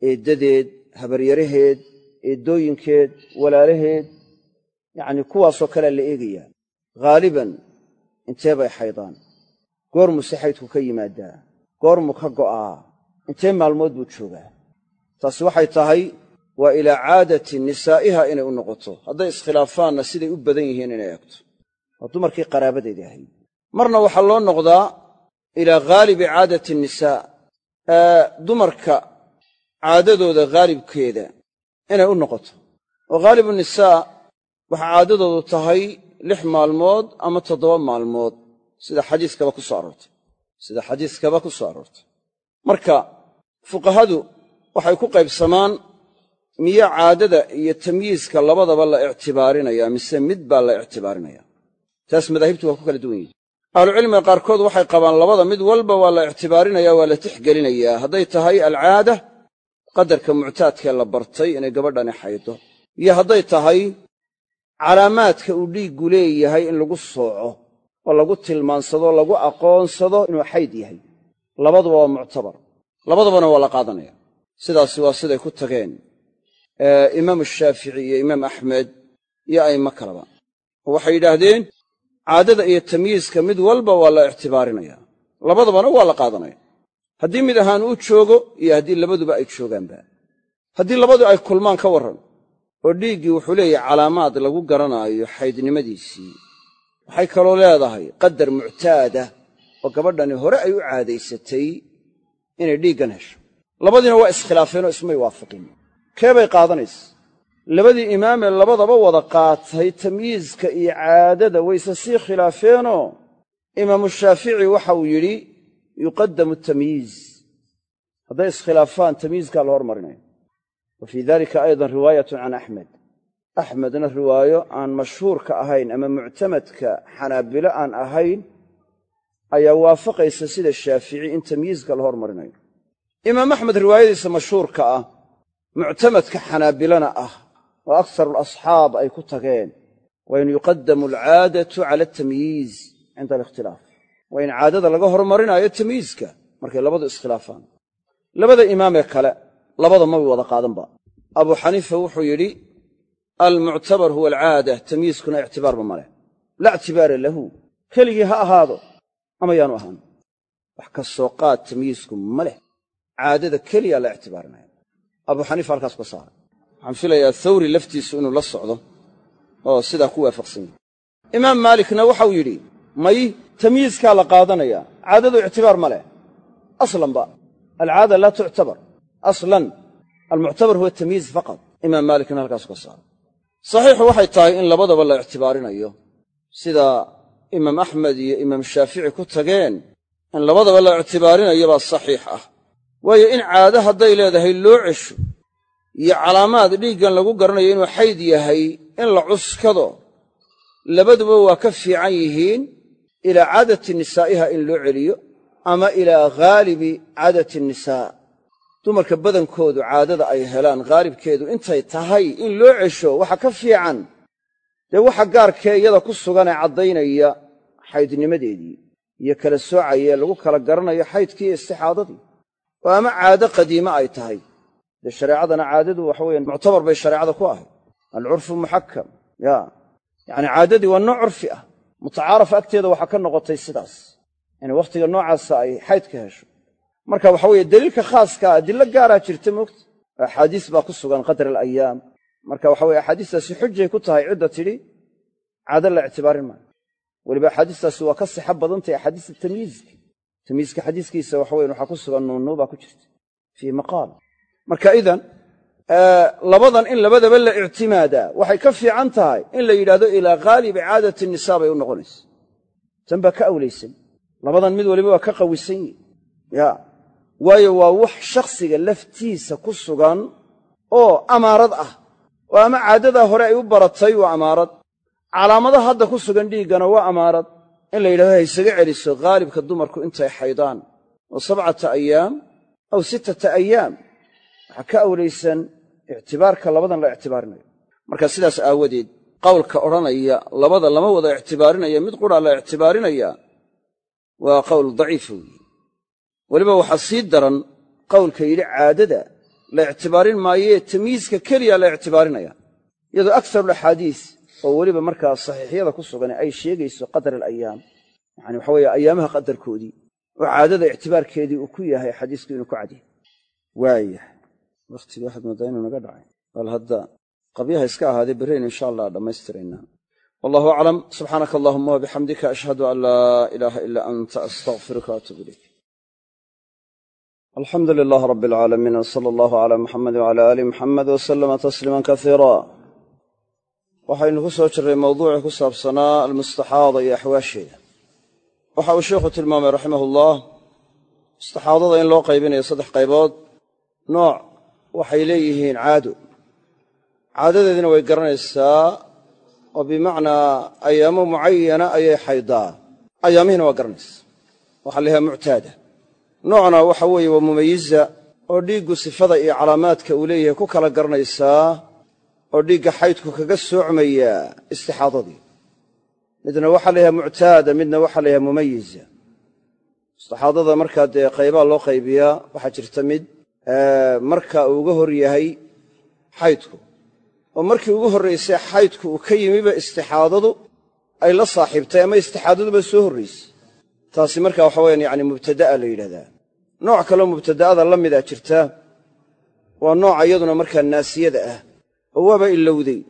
eeddadeed habaryaraheed eeddooyinkeed walaalaheed yacnii kuwaasoo kalea la eegayaa. Ghaaliban intee bay xaydaan. Goormuse xaydku ka yimaadaa. Goormu ka go'aa. Intee maalmood buu joogaa? Taasi waxay tahay waa ilaa caadati nisaa'iha inay u noqoto. Hadday iskhilaafaanna siday u badan yihiin inay eegto waa dumarkii qaraabadeedii ahayd. Marna waxaa loo noqdaa ilaa ghaalibi caadati nisaa dumarka caadadooda haalibkeeda inay u noqoto. Oo ghaalibu nisaa waxaa caadadoodu tahay lix maalmood ama toddoba maalmood. Sida xadiiskaba ku soo aroortay. Sida xadiiskaba ku soo aroortay. Marka fuqahadu waxay ku qaybsamaan miyo caadada iyo tamyiiska labadaba la ictibaarinayaa mise mid baa la ictibaarinayaa taas madaahibtu waa ku kala duwan yihiin ahlucilmiga qaarkood waxay qabaan labada mid walba waa la ictibaarinaya waa la tixgelinayaa hadday tahay alcaada qadarka muctaadkee la bartay inay gabadhani xaydo. Iyo hadday tahay calaamaadka uu dhiiggu leeyahay in lagu sooco oo lagu tilmaansado lagu aqoonsado inuu xayd yahay. Labaduba waa muctabar. Labadabana waa la qaadanaya. Sidaasi waa siday ku tageen imaamu shaafici iyo imaam axmed iyo a'immo kaleba oo waxay yidhaahdeen caadada iyo tamyiiska mid walba waa la ictibaarinaya labadabana waa la qaadanaya. Haddii mid ahaan uu joogo iyo haddii labaduba ay joogaanba. Haddii labadu ay kulmaan ka warran oo dhiiggii wuxuu leeyahay calaamaad lagu garanaayo xaydnimadiisii. Waxay kaloo leedahay qadar muctaada oo gabadhani hore ay u caadaysatay inay dhiiggan hesho. Labadiina waa iskhilaafeenoo ismay waafiqin kee bay qaadanaysa labadii imaamee labadaba wada qaatay tamyiiska iyo caadada wayse sii khilaafeenoo imaamu shaafici waxa uu yidhi yuqaddamu tamyiiz hadday iskhilaafaan tamyiizkaa la hormarinaya wa fii dalika aydan riwaayatun can axmed. Axmedna riwaayo aan mashhuurka ahayn ama muctamadka xanaabilo aan ahayn ayaa waafaqaysa sida shaafici in tamyiizka la hormarinayo. Imaam axmed riwaayadiisa mashhuurka ah muctamadka xanaabilana ah oo akharu alasxaab ay ku tageen waa in yuqaddamu alcaadatu cala atamyiiz cinda alikhtilaaf waa in caadada laga hormarinaayo tamyiizka markay labadu iskhilaafaan. Labada imaamee kale labada ma wada qaadanba. Abuu xaniifa wuxuu yidhi almuctabar huwa alcaada tamyiizkuna ictibaarba ma leh. Laa ictibaara lahu keligii ha ahaado ama yaanu ahaan. Wax ka soo qaad tamyiizku ma leh. Caadada keliya la ictibaarinaya abuu xaniifa saaray waxaan filayaa thawri laftiisu inuu la socdo oo sidaa ku waafaqsan yahay. Imaam maalikna waxau yidhi may tamyiizkaa la qaadanayaa caadadu ictibaar ma leh. Aslanba alcaada laa tuctabar. Aslan almuctabar huwa tamyiiz faqad imaam maalikna halkaasu ka saaray saxiixu waxay tahay in labadaba la ictibaarinayo. Sida imaam axmed iyo imaam shaafici ku tageen in labadaba la ictibaarinayo baa saxiix ah. Waayo in caado hadday leedahay loo cesho iyo calaamaad dhiiggan lagu garanayo inuu xayd yahay in la cuskado labaduba waa ka fiican yihiin ilaa caadati nisaa'iha in loo celiyo ama ilaa ghaalibi caadati nisaa. Dumarka badankoodu caadada ay helaan haalibkeedu intay tahay in loo cesho waxa ka fiican. Dee waxa gaarkee iyada ku suganee caddaynaya xaydnimadeedii iyo kala soocayee lagu kala garanayo xaydkii istixaadadii. Oo ama caado qadiime ay tahay dee shareecadana caadadu waxa weeye muctabar bay shareecada ku ahayd. Alcurfu muxakam ya. Yacni caadadii waa nooc curfi ah. Mutacaaraf agteeda waxaa ka noqotay sidaas. Inay wakhtiga noocaasa ay xayd ka hesho. Marka waxa weeye deliilka khaaskaa adillo gaaraa jirta moogta axaadiis baa ku sugan qadra alayaam marka waxa weye axaadiistaasi xujay ku tahay cidda tidhi caado la ictibaarin maayo. Weliba axaadiistaasi waa ka sixa badantahy axaadiista tamyiizka tamyiizka xadiiskiisa waxa weyan waxaa ku sugan nuunuubaa ku jirta. Fii maqaal marka idan labadan in labadaba la ictimaadaa waxay ka fiican tahay in la yidhahdo ilaa haalibi caadati nisaa bay u noqonaysa. Tan baa ka awlaysan labadan mid waliba waa ka qawisan yihi ya. Waayo waa wax shakhsiga laftiisa ku sugan oo amaarad ah. Oo ama caadadaa hore ay u baratay waa amaarad. Calaamadaha hadda ku sugan dhiiggana waa amaarad. In la yidhahdo ha ysaga celiso haalibka dumarku intay xaydaan. Oo sabcata ayaam aw sittata ayaam waxaa ka awlaysan ictibaarka labadan la ictibaarinayo. Marka sidaas aawadeed qowlka odhanaya labada lama wada ictibaarinaya mid quraa la ictibaarinaya waa qowl daciifa weeye. Weliba waxaa sii daran qowlka yidhi caadada la ictibaarin maayee tamyiiska keliya la ictibaarinaya. Iyadoo akarulaxaadiis oo weliba markaa saxiixyada ku sugan ay sheegayso qadar alayaam yani waxa weeye ayaamaha qadarkoodii oo caadada ictibaarkeedii uu ku yahay xadiisku inuu ku cadyahay waayah wakhtigii waxaad moodaa inuu naga dhacay. Bal hadda qabyaha iska ahaadee berraynu insha allah dhammaystiraynaa wallahu aclam subxaanaka allahuma wabixamdika ashhadu an laa ilaaha ilaa anta astaqfiruka waatuub ilayk. Alxamdu lilaah rab alcaalamiin w sala allahu cala muxamed wcala aali muxamed wasalama tasliiman kasiira waxaynu ku soo jirray mawduucii ku saabsanaa almustaxaada iyo axwaasheeda waxa uu sheikhu tilmaamay raximahullah mustaxaadada in loo qaybinayo waxay leeyihiin caado. Caadadeedina way garanaysaa oo bimacnaa ayaamo mucayana ayay xaydaa. Ayaamihiina waa garanaysa. Waxaa la muctaada. Noocna waxa weeye waa mumayiza oo dhiiggu sifada iyo calaamaadka uu leeyahay ku kala garanaysaa oo dhiigga xaydku kaga soocmaya istixaadadii. Midna waxaa la muctaada midna waxaa la yhaha mumayiza istixaadada markaa dee qaybaa loo qaybiyaa waxaa jirta mid marka uu uga hor yahay xaydku. Oo markii ugu horraysay xaydku uu ka yimiba istixaadadu ay la saaxiibtay ama istixaadaduba soo horraysay taasi marka waxa weyaan yani mubtada'a la yidhahdaa. Nooc kaleo mubtada'ada la mida jirta waa nooca iyaduna markaa naasiyada ah. Oo waaba ilowday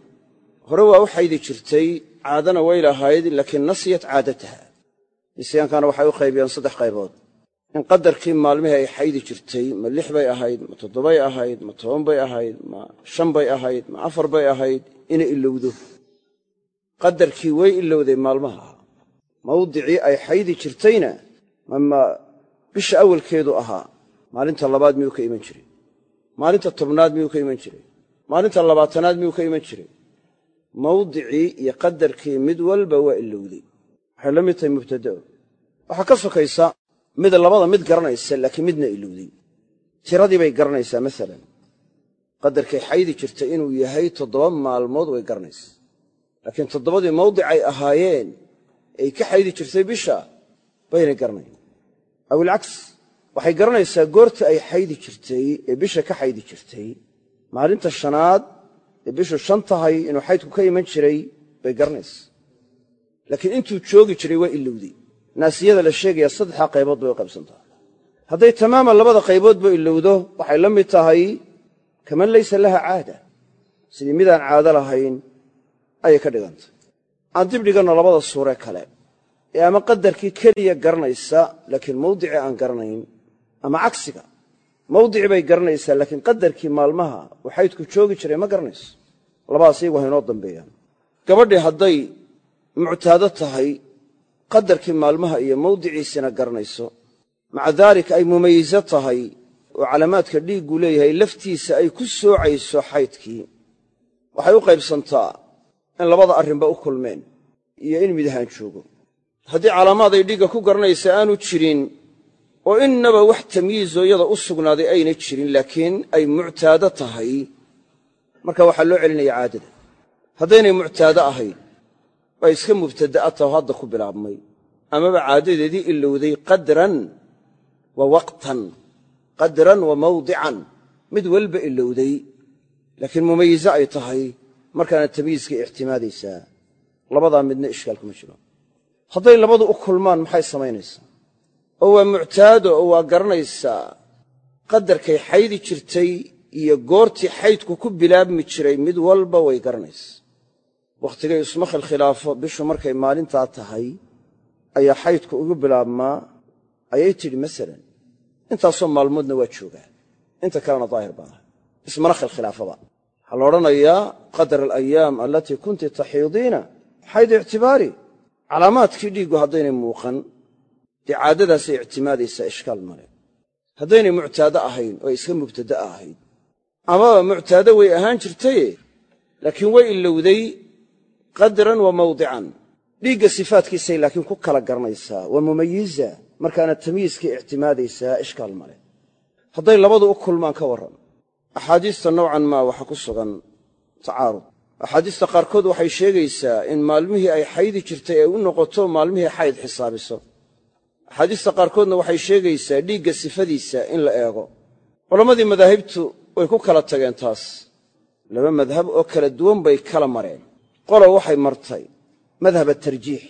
hore waa u xaydi jirtay caadana way lahayd laakiin nasiyat caadataha. Nisyaankana waxay u qaybiyaan saddex qaybood in qadarkii maalmihii ay xaydi jirtay ma lix bay ahayd ma toddobay ahayd ma toban bay ahayd ma shan bay ahayd ma afar bay ahayd inay ilowdo qadarkii way ilowday maalmaha. Mawdicii ay xaydi jirtayna mama bisha awalkeedu ahaa. Maalinta labaad miyuu ka iman jiray? Maalinta tobnaad miyuu ka iman jiray? Maalinta labaatanaad miyuu ka iman jiray? Mawdicii iyo qadarkii mid walba waa ilowday waxay la mid tahay mubtada'o waxaa ka sokaysa mid labada mid garanaysa laakiin midna ilowday tiradii bay garanaysaa masalan. Qadarkay xaydi jirtay inuu yahay toddoba maalmood way garanaysaa laakiin toddobadii mawdicay ahaayeen ay ka xaydi jirtay bisha baynay garanayn. Aw ilcaks waxay garanaysaa goorta ay xaydi jirtay ee bisha ka xaydi jirtay maalinta shanaad ee bishu shan tahay inuu xaydku ka iman jiray bay garanaysaa laakiin intuu joogi jiray waa ilowday naasiyada la sheegayaa saddexdaa qaybood bay u qaybsantaha hadday tamaaman labada qayboodba ilowdo waxay la mid tahay kaman laysa laha caada. Sidii midaan caado lahayn ayay ka dhigantay. Aan dib dhiganno labada suure kale ee ama qadarkii keliya garanaysa laakiin mawdicii aan garanayn ama cagsiga mawdicii bay garanaysaa laakiin qadarkii maalmaha uu xaydku joogi jiray ma garanayso. Labadaas iyagu ha inoo dambeeyaan. Gabadhii hadday muctaado tahay qadarkii maalmaha iyo mawdiciisina garanayso maca daalika ay mumayiso tahay oo calaamaadka dhiiggu leeyahay laftiisa ay ku soocayso xaydkii. Waxay u qaybsantaa in labada arrinba u kulmeen iyo in midahaan joogo. Haddii calaamaad ay dhiigga ku garanaysa aanu jirin oo innaba wax tamyiizo iyada u sugnaaday ayna jirin laakiin ay muctaado tahay marka waxaa loo celinaya caadada. Haddaynay muctaado ahayn waa iska mubtada'a taho hadda ku bilaabmay. Amaba caadadeedii ilowday qadran wa waqtan qadran wa mawdican. Mid walba ilowday laakiin mumayize ay tahay markaana tamyiiskay ixtimaadaysaa labadaa midna ishkaal kuma jiro. Hadday labadu u kulmaan maxay samaynaysaa oo waa muctaado oo waa garanaysaa qadarkay xaydi jirtay iyo goortii xaydku ku bilaabmi jiray mid walba way garanaysaa wakhtigay isma khilkhilaafo bishu markay maalintaa tahay ayaa xaydku ugu bilaabmaa ayay tidhi masalan intaasoo maalmoodna waa joogaa inta kalena daahir baan ahay ismana khilkhilaafaba waxaa la odhanayaa qadar alayaam alatii kunti taxiidiina xayd ictibaari. Calaamaadkii dhiiggu haddaynay muuqan dee caadadaasay ictimaadaysaa ishkaal male. Haddaynay muctaado ahayn oo iska mubtada'a ahayd. Amaba muctaado way ahaan jirtaye laakiin way ilowday qadran wa mawdican dhiigga sifaadkiisay laakiin ku kala garanaysaa waa mumayiza markaana tamyiiskay ictimaadaysaa ishkaal male hadday labadu u kulmaan ka warran axaadiista nowcan maa waxa ku sugan tacaarud. Axaadiista qaarkood waxay sheegaysaa in maalmihii ay xaydi jirtay ay u noqoto maalmihii xayd xisaabiso. Axaadiista qaarkoodna waxay sheegaysaa dhiigga sifadiisa in la eego. Culammadii madaahibtu way ku kala tageen taas. Laba madhab oo kala duwan bay kala mareen qolo waxay martay madhab atarjiix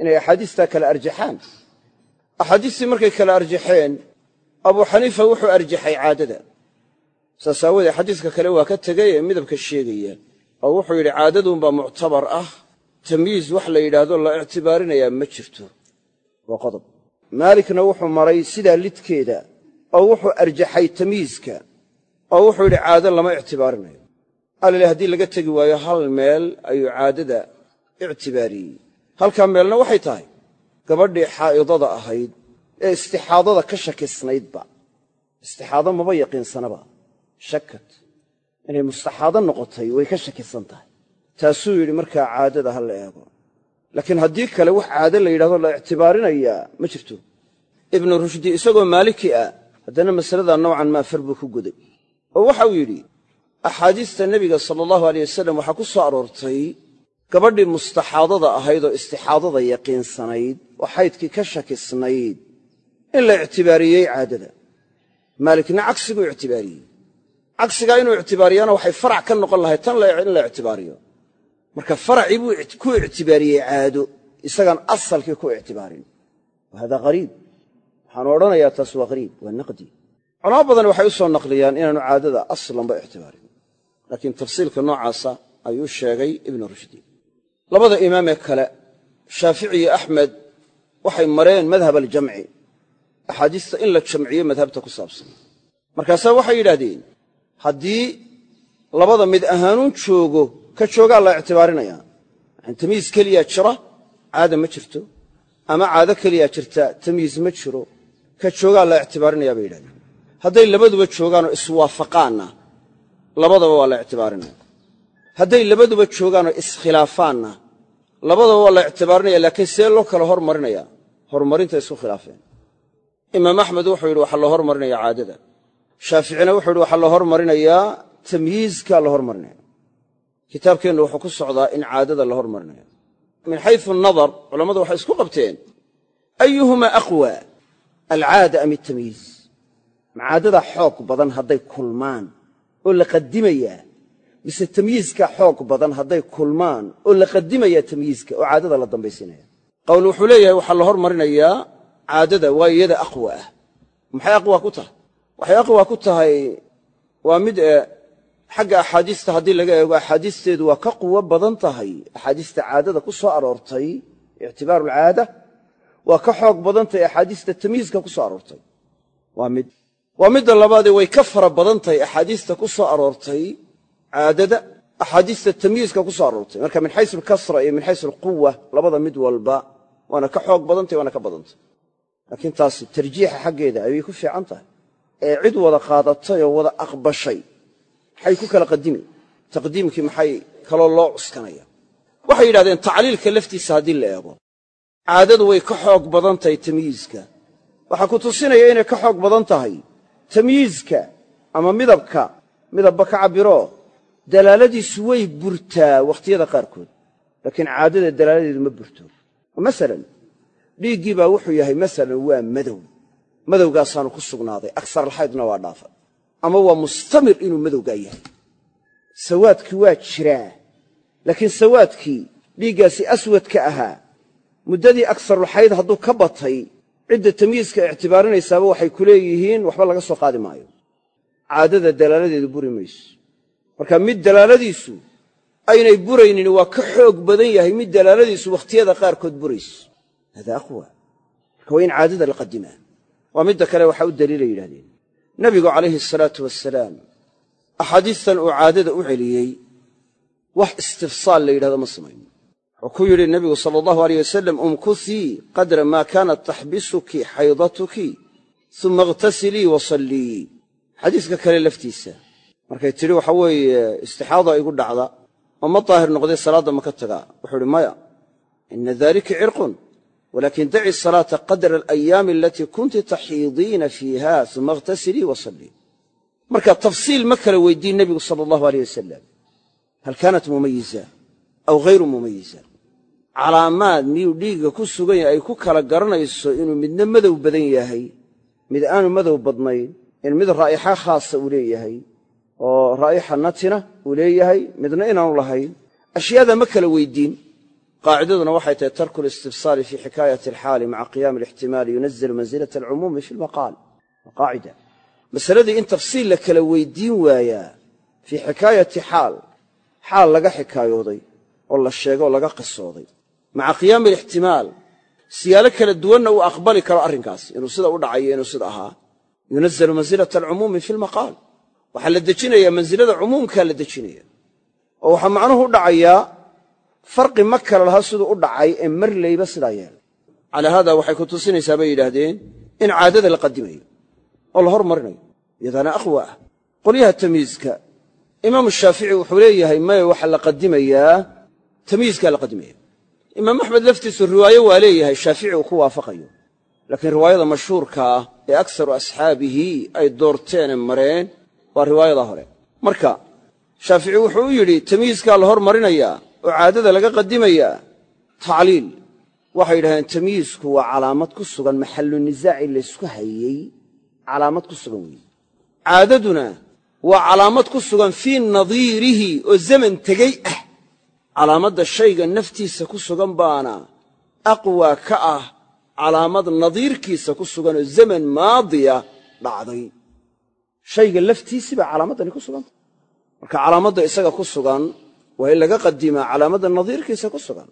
inay axaadiistaa kala arjaxaan. Axaadiistii markay kala arjaxeen abuu xaniifa wuxuu arjaxay caadada. Saas aawoodee xadiiska kale waa ka tegay ee midabka sheegaya oo wuxuu yidhi caadaduunbaa muctabar ah. Tamyiiz wax la yidhaahdo la ictibaarinayaa ma jirto. Waa qodob. Maalikna wuxuu maray sidaa lidkeeda oo wuxuu arjaxay tamyiizka oo wuxuu yidhi caado lama ictibaarinayo alale haddii laga tegi waayo hal meel ayuu caadada ictibaariyey halkaa meelna waxay tahay gabadhii xaa'idada ahayd ee istixaadada ka shakisnaydba. Istixaado maba yaqiinsanaba. Shakat. Inay mustaxaado noqotay way ka shakisan tahay. Taasuu yidhi markaa caadada ha la eego. Laakiin haddii kale wax caado la yidhahdo la ictibaarinayaa ma jirto. Ibnu rushdi isagoo maaliki ah haddana masaladaa nowcan maa far buu ku goday. Oo waxauu yidhi axaadiista nebiga sala allahu aleyh wasalam waxaa ku soo aroortay gabadhii mustaxaadada ahayd oo istixaadada yaqiinsanayd oo xaydkii ka shakisnayd in la ictibaariyey caadada. Maalikna cagsiguu ictibaariyey. Cagsigaa inuu ictibaariyana waxay farac ka noqon lahayd tan in la ictibaariyo. Marka faracii buu ku ictibaariyey caado isagaan asalkii ku ictibaarin. Wa hada hariib waxaanu odhanayaa taas waa hariib waa naqdi. Culamo badan waxay u soo naqliyaan inaanu caadada aslanba ictibaarin laakiin tafsiilka noocaasa ayuu sheegay ibnu rushdi labada imaamee kale shaafici iyo axmed waxay mareen madhab aljamci axaadiista in la jamciyo madhabta ku saabsan. Markaasaa waxay yidhaahdeen haddii labada mid ahaanuun joogo ka joogaa la ictibaarinayaa yani tamyiis keliyaa jira caada ma jirto. Ama caado keliyaa jirta tamyiis ma jiro. Ka joogaa la ictibaarinayaa bay yidhahdeen hadday labaduba joogaanoo iswaafaqaanna labadaba waa la ictibaarinaya hadday labaduba joogaanoo iskhilaafaanna labadaba waa la ictibaarinaya laakiin see loo kala hormarinaya horumarinta isku khilaafeen. Imaam axmed wuxuu yidhi waxaa la hormarinaya caadada. Shaaficina wuxuu yidhi waxaa la hormarinayaa tamyiizkaa la hormarinaya kitaabkeennu wuxuu ku socdaa in caadada la hormarinayo. Min xaysu nadar culammadu waxay isku qabteen ayuhumaa aqwa alcaada am itamyiiz macaadada xoog badan hadday kulmaan oo la qadimayaa mise tamyiizka xoog badan hadday kulmaan oo la qadimayaa tamyiizka oo caadada la dambaysiinaya qawl wuxuu leeyahay waxaa la hormarinayaa caadada waa iyada aqwa ah. Maxay aqwa ku tahay? Waxay aqwa ku tahay waa mid ee xagga axaadiista haddii laga eego axaadiisteedu waa ka quwo badan tahay. Axaadiista caadada ku soo aroortay ictibaaru alcaada waa ka xoog badan tahay axaadiista tamyiizka ku soo aroortay. Waa mid waa midda labaadee way ka fara badan tahay axaadiista ku soo aroortay caadada axaadiista tamyiizka ku soo aroortay. Marka min xaysu alkasra iyo min xaysu alquwa labada mid walba waana ka xoog badantay waana ka badantay laakiin taasi tarjiixa xaggeeda ayay ku fiican tahay. Ee cid wada qaadatay oo wada aqbashay maxay ku kala qadimi? Taqdiimkii maxay kaloo loo cuskanaya? Waxay yidhahdeen tacliilka laftiisa haddii la eego. Way ka xoog badan tahay tamyiizka. Waxaa ku tusinaya inay ka xoog badan tahay tamyiizka ama midabka midabba ka cabbiro dalaaladiisu way burtaa wakhtiyada qaarkood. Laakiin caadada dalaaladeedu ma burto. Masalan dhiiggii baa wuxuu yahay masalan waa madow. Madowgaasaanu ku sugnaaday. Agsaralxaydna waa dhaafa. Ama waa mustamir inuu madowgaa yahay. Sawaadkii waa jiraa. Laakiin sawaadkii dhiiggaasi aswadka ahaa muddadii agsarulxayd hadduu ka batay cidda tamyiiska ictibaarinaysaaba waxay ku leeyihiin waxba laga soo qaadi maayo. Caadada dalaaladeedu buri mayso. Marka mid dalaaladiisu aynay buraynin waa ka xoog badan yahay mid dalaaladiisu wakhtiyada qaarkood burayso. Hada aqwa. Marka waa in caadada la qadimaa waa midda kale waxaa u daliilay yidhahdeen nebigu calayhi asalaatu wasalaam axaadiistan uu caadada u celiyey wax istifsaal la yidhahdo ma samayn wuxuu ku yidhi nebigu sala allahu aleyh wasalam umkuthii qadra maa kaanat taxbisuki xaydatuki uma ikhtasilii wasallii xadiiska kale laftiisa. Markay tidhi waxa weeye istixaada igu dhacda oo ma daahir noqday salaadda ma ka tagaa wuxuu idhi maya ina dalika cirqun walakin daci salaata qadra alayaami alatii kunti taxiidiina fiiha uma ikhtasilii wasallii marka tafsiil ma kala weydiin nebigu sala allahu aleyh wasalam calaamaad miyuu dhiigga ku sugan yahay ay ku kala garanayso inuu midna madow badan yahay mid aanu madow badnayn in mid raa'ixa khaasa uu leeyahay oo raa'ixa natina uu leeyahay midna inaanu lahayn. Ashyaada ma kala weydiin. Qaacidaduna waxay tahay tarku listibsaali fii xikaayati alxaali maca qiyaami alixtimaali yunazilu mansilata alcumuumi fi lmaqaal qaacida masaladii in tafsiil la kala weydiin waayaa fii xikaayati xaal. Xaal laga xikaayooday oo la sheegay oo laga qisooday maca qiyaami alixtimaal siyaalo kala duwanna uu aqbali karo arrinkaas. Inuu sida u dhacayo inuu sida ahaa. Yunazalu mansilata alcumuumi fi lmaqaal waxaa la dejinayaa mansilada cumuumkaa la dejinaya. Oo waxaa macnuhu u dhacayaa farqi ma kale lahaa siduu u dhacay ee marlayba sidaa yeelay. Calaa haada waxay ku tusinaysaa bay yidhaahdeen in caadada la qadimayo oo la hormarinayo. Iyadaana aqwa ah. Qolyaha tamyiiska imaamu shaafici wuxuu leeyahay maya waxaa la qadimayaa tamyiiskaa imaam axmed laftiisu riwaayo waa leeyahay shaafici uu ku waafaqayo. Laakiin riwaayada mashhuurka ah ee aksaru asxaabihi ay doorteene mareen waa riwaayada hore. Marka shaafici wuxuu u yidhi tamyiiskaa la hormarinayaa oo caadada laga qadimayaa tacliil. Waxay yidhahdeen tamyiisku waa calaamad ku sugan maxallu nisaaci laysku hayey calaamad ku sugan weeye. Caadaduna waa calaamad ku sugan fii nadiirihi oo zaman tegey ah calaamadda shayga naftiisa ku sugan baana aqwaa ka ah calaamad nadiirkiisa ku sugan oo zaman maadiya dhacday. Shayga laftiisii baa ku suganta marka calaamadda isaga ku sugan waa in laga qadimaa calaamadda nadiirkiisa ku sugan.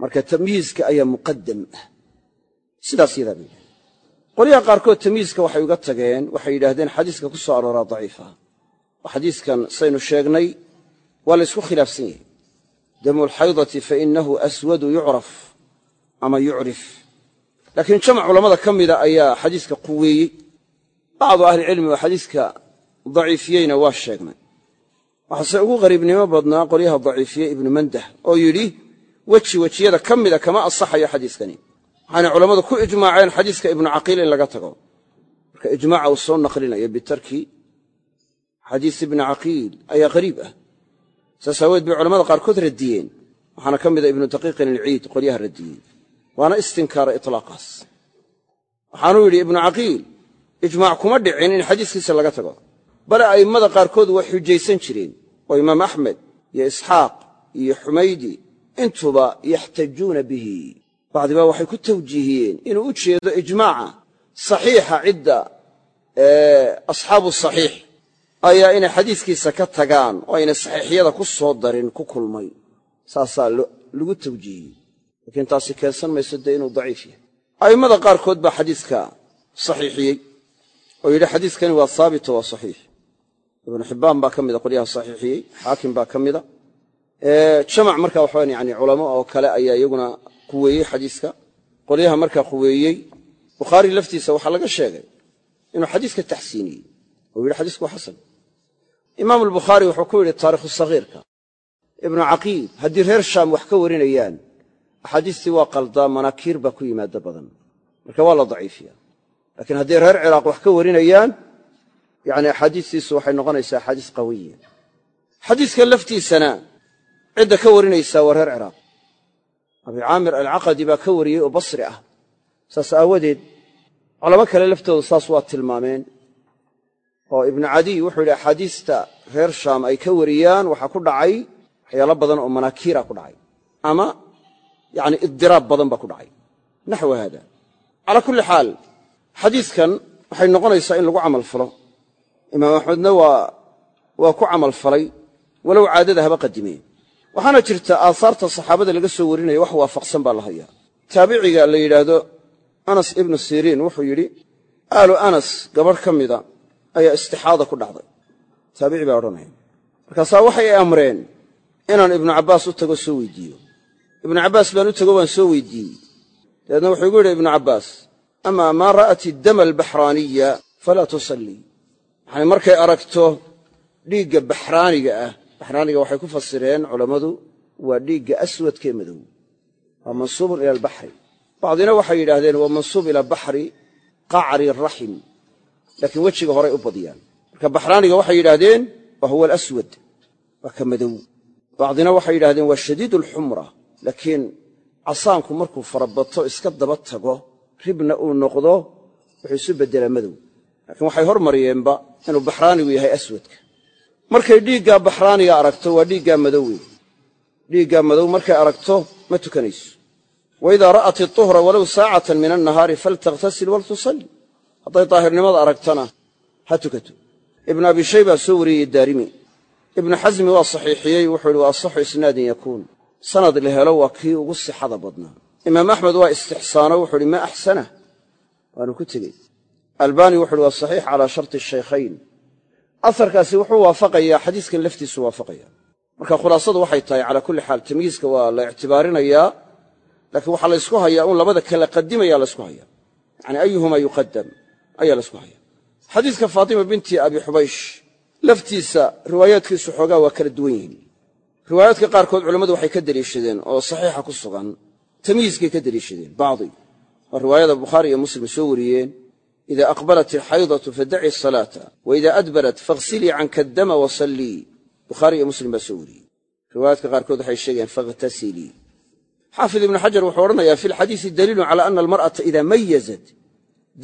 Marka tamyiiska ayaa muqadam ah. Sidaas qolyaha qaarkood tamyiiska waxay uga tageen waxay yidhaahdeen xadiiska ku soo arooraa daciifa. Oo xadiiskan saynu sheegnay waa la ysku khilaafsan yahay damu alxaydati fa inahu aswadu yucraf ama yucrif. Laakiin jamac culammada ka mida ayaa xadiiska quweeyey bacdu ahlicilmi oo xadiiska daciifiyeyna waa sheegnay. Waxaase ugu qariibnimo badnaa qolyaha daciifiye ibnu mandah oo yidhi weji wejiyada ka mida kama asaxayo xadiiskani. Waxaanay culammadu ku ijmaaceen xadiiska ibnu caqiil in laga tago. Marka ijmaaca uu soo naqlinayo bitarki xadiis ibni caqiil ayaa qariib ah saas aaweed bay culamada qaarkood radiyeen. Waxaana ka mida ibnu daqiiqin alciid qolyaha radiyey waana istinkaara itlaaqaas waxaanuu yidhi ibnu caqiil ijmaac kuma dhicin in xadiiskiisa laga tago. Bale a'immada qaarkood waa xujaysan jireen oo imaam axmed iyo isxaaq iyo xumaydi intuba yaxtajuuna bihi. Bacdibaa waxay ku tawjiihiyeen inuu u jeedo ijmaaca saxiixa cidda asxaabu saxiix ayaa inay xadiiskiisa ka tagaan oo aynay saxiixyada ku soo darin ku kulmay. Saasaa lagu tawjiihiyey. Laakiin taasi keensan mayso dee inuu daciif yahay. A'immada qaarkood baa xadiiska saxiixiyey oo yidhi xadiiskani waa haabito waa saxiix. Ibnu xibbaan baa ka mida qolyaha saxiixiyey xaakim baa ka mida jamac marka waxawan yani culamo oo kale ayaa iyaguna quweeyey xadiiska. Qolyaha markaa quweeyey bukhaari laftiisa waxaa laga sheegay inuu xadiiska taxsiiniyey. Oo yidhi xadiisku xasan imaam albukhaari wuxuu ku yidhi taarikhu sagiirka. Ibnu caqiil haddii reer shaam wax ka warinayaan axaadiistii waa qaldaa manaakiir baa ku yimaada badan. Marka waa la daciifiya laakiin haddii reer ciraaq wax ka warinayaan yani axaadiistiisu waxay noqonaysaa axaadiis qawiya xadiiska laftiisana cidda ka warinaysaa waa reer ciraaq. Abi caamir alcaqadi baa ka wariyey oo basri ah. Saas aawadeed culamo kale laftooda saas waa tilmaameen oo ibnu cadiy wuxuu yidhi axaadiista reer shaam ay ka wariyaan waxaa ku dhacay waxyaalo badan oo manaakiira ku dhacay ama yani idiraab badan baa ku dhacay. Naxwa haada. Calaa kulli xaal xadiidkan waxay noqonaysaa in lagu camal falo. Imaam axmedna waa ku camal falay walow caadada haba qadimeen waxaana jirta aahaarta saxaabada laga soo warinaya wax waafaqsan baa la hayaa. Taabiciga la yidhaahdo anas ibnu siriin wuxuu yidhi aalu anas gabadh ka mida ayaa istixaada ku dhacday. Taabici baa odhanaya. Markaasaa waxay amreen inaan ibnu cabbaas u tago soo weydiiyo. Ibnu cabbaas baan u tago waan soo weydiiyey. Dabeedna wuxuu igu yidhi ibnu cabbaas amaa maa ra'at iddama albaxraaniya falaa tusallii yacanii markay aragto dhiigga baxraaniga ah baxraaniga waxay ku fasireen culammadu waa dhiigga aswadkee madow. Waa mansuubun ila albaxri bacdina waxay yidhaahdeen waa mansuub ila baxri qacri raxim laakiin wejiga horay u badiyaan. Marka baxraaniga waxay yidhaahdeen wa huwa alaswad waa ka madow. Bacdina waxay yidhahdeen waa shadiid alxumra laakiin casaanku markuu farabato iska daba tago ribna uu noqdo wuxuu isu beddelaa madow. Laakiin waxay hormariyeenba inuu baxraanigu yahay aswadka. Markay dhiiggaa baxraaniga aragto waa dhiiggaa madowey dhiiggaa madow markay aragto ma tukanayso. Wa ra'at iطuhra walow saacatan min annahaari faltakhtasil waltusalli hadday daahirnimada aragtana ha tukato. Ibnu abi shaybaa soo wariyey daarimi. Ibnu xasmi waa saxiixiyey wuxuu ihi wa asaxu isnaadin yakuun. Sanad la helo waa kii ugu sixada badnaa. Imaam axmed waa istixsaano wuxuu ihi ma axsanah waanu ku tegey. Albaani wuxu uhi waa saxiix calaa sharti shaykhayn. Aharkaasi wuxuu waafaqayaa xadiiskan laftiisu waafaqaya marka khulaasadu waxay tahay calaa kulli xaal tamyiiska waa la ictibaarinayaa laakiin waxaa laysku hayaa un labada kala qadimaya laysku hayaa. Yacni ayuhumaa yuqadam ayaa laysku hayaa xadiiska faatima binti abi xubaysh laftiisa riwaayaadkiisu xoogaa waa kala duwan yihiin. Riwaayaadka qaarkood culammadu waxay ka deliishadeen oo saxiixa ku sugan tamyiiskay ka deliishadeen bacdi. Waa riwaayada bukhaari iyo muslim soo wariyeen ida aqbalat alxaydatu fadaci asalaata wa ida adbarat faghsilii canka addama wasallii bukhaari iyo muslim baa soo wariyey riwaayaadka qaarkood waxay sheegeen fakhtasilii xaafid ibnu xajar wuxuu odhanayaa fi lxadiisi daliilun cala ana almar'ata ida mayazat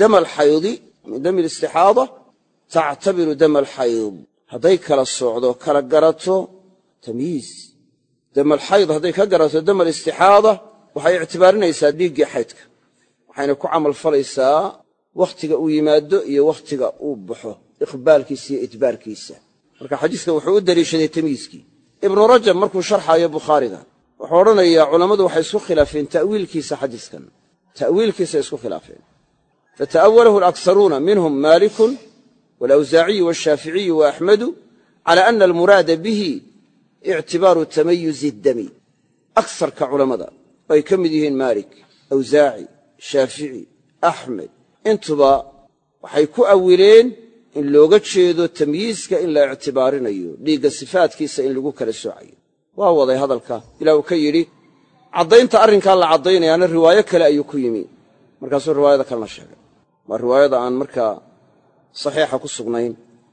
dama alxaydi min dami alistixaada tactabiru dama alxayd hadday kala soocdo kala garato tamyiis dama alxayd hadday ka garato dama alistixaada waxay ictibaarinaysaa dhiiggii xaydka waxayna ku camalfalaysaa wakhtiga uu yimaado iyo wakhtiga uu baxo iqbaalkiisa iyo idbaarkiisa marka xadiiska wuxuu u deliishaday tamyiiskii ibnu rajab markuu sharxaayo bukhaariga wuxuu odhanayaa culammadu waxay isku khilaafeen ta'wiilkiisa xadiiskan ta'wiilkiisay isku khilaafeen fata'awalahu alakharuuna minhum maalikun walawsaaciyu washaaficiyu wa axmedu cala ana almuraada bihi ictibaaru tamayuzi iddami aksarka culammada oo ay ka mid yihiin maalik awsaaci shaafici axmed intuba waxay ku awileen in looga jeedo tamyiiska in la ictibaarinayo dhiigga sifaadkiisa in lagu kala soocayo waa waday hadalka ilaa uu ka yidhi caddaynta arrinkaa la caddaynayaana riwaayo kale ayuu ku yimi markaasuu kalena sheegay waa riwaayada aan markaa saxiixa ku sugnayn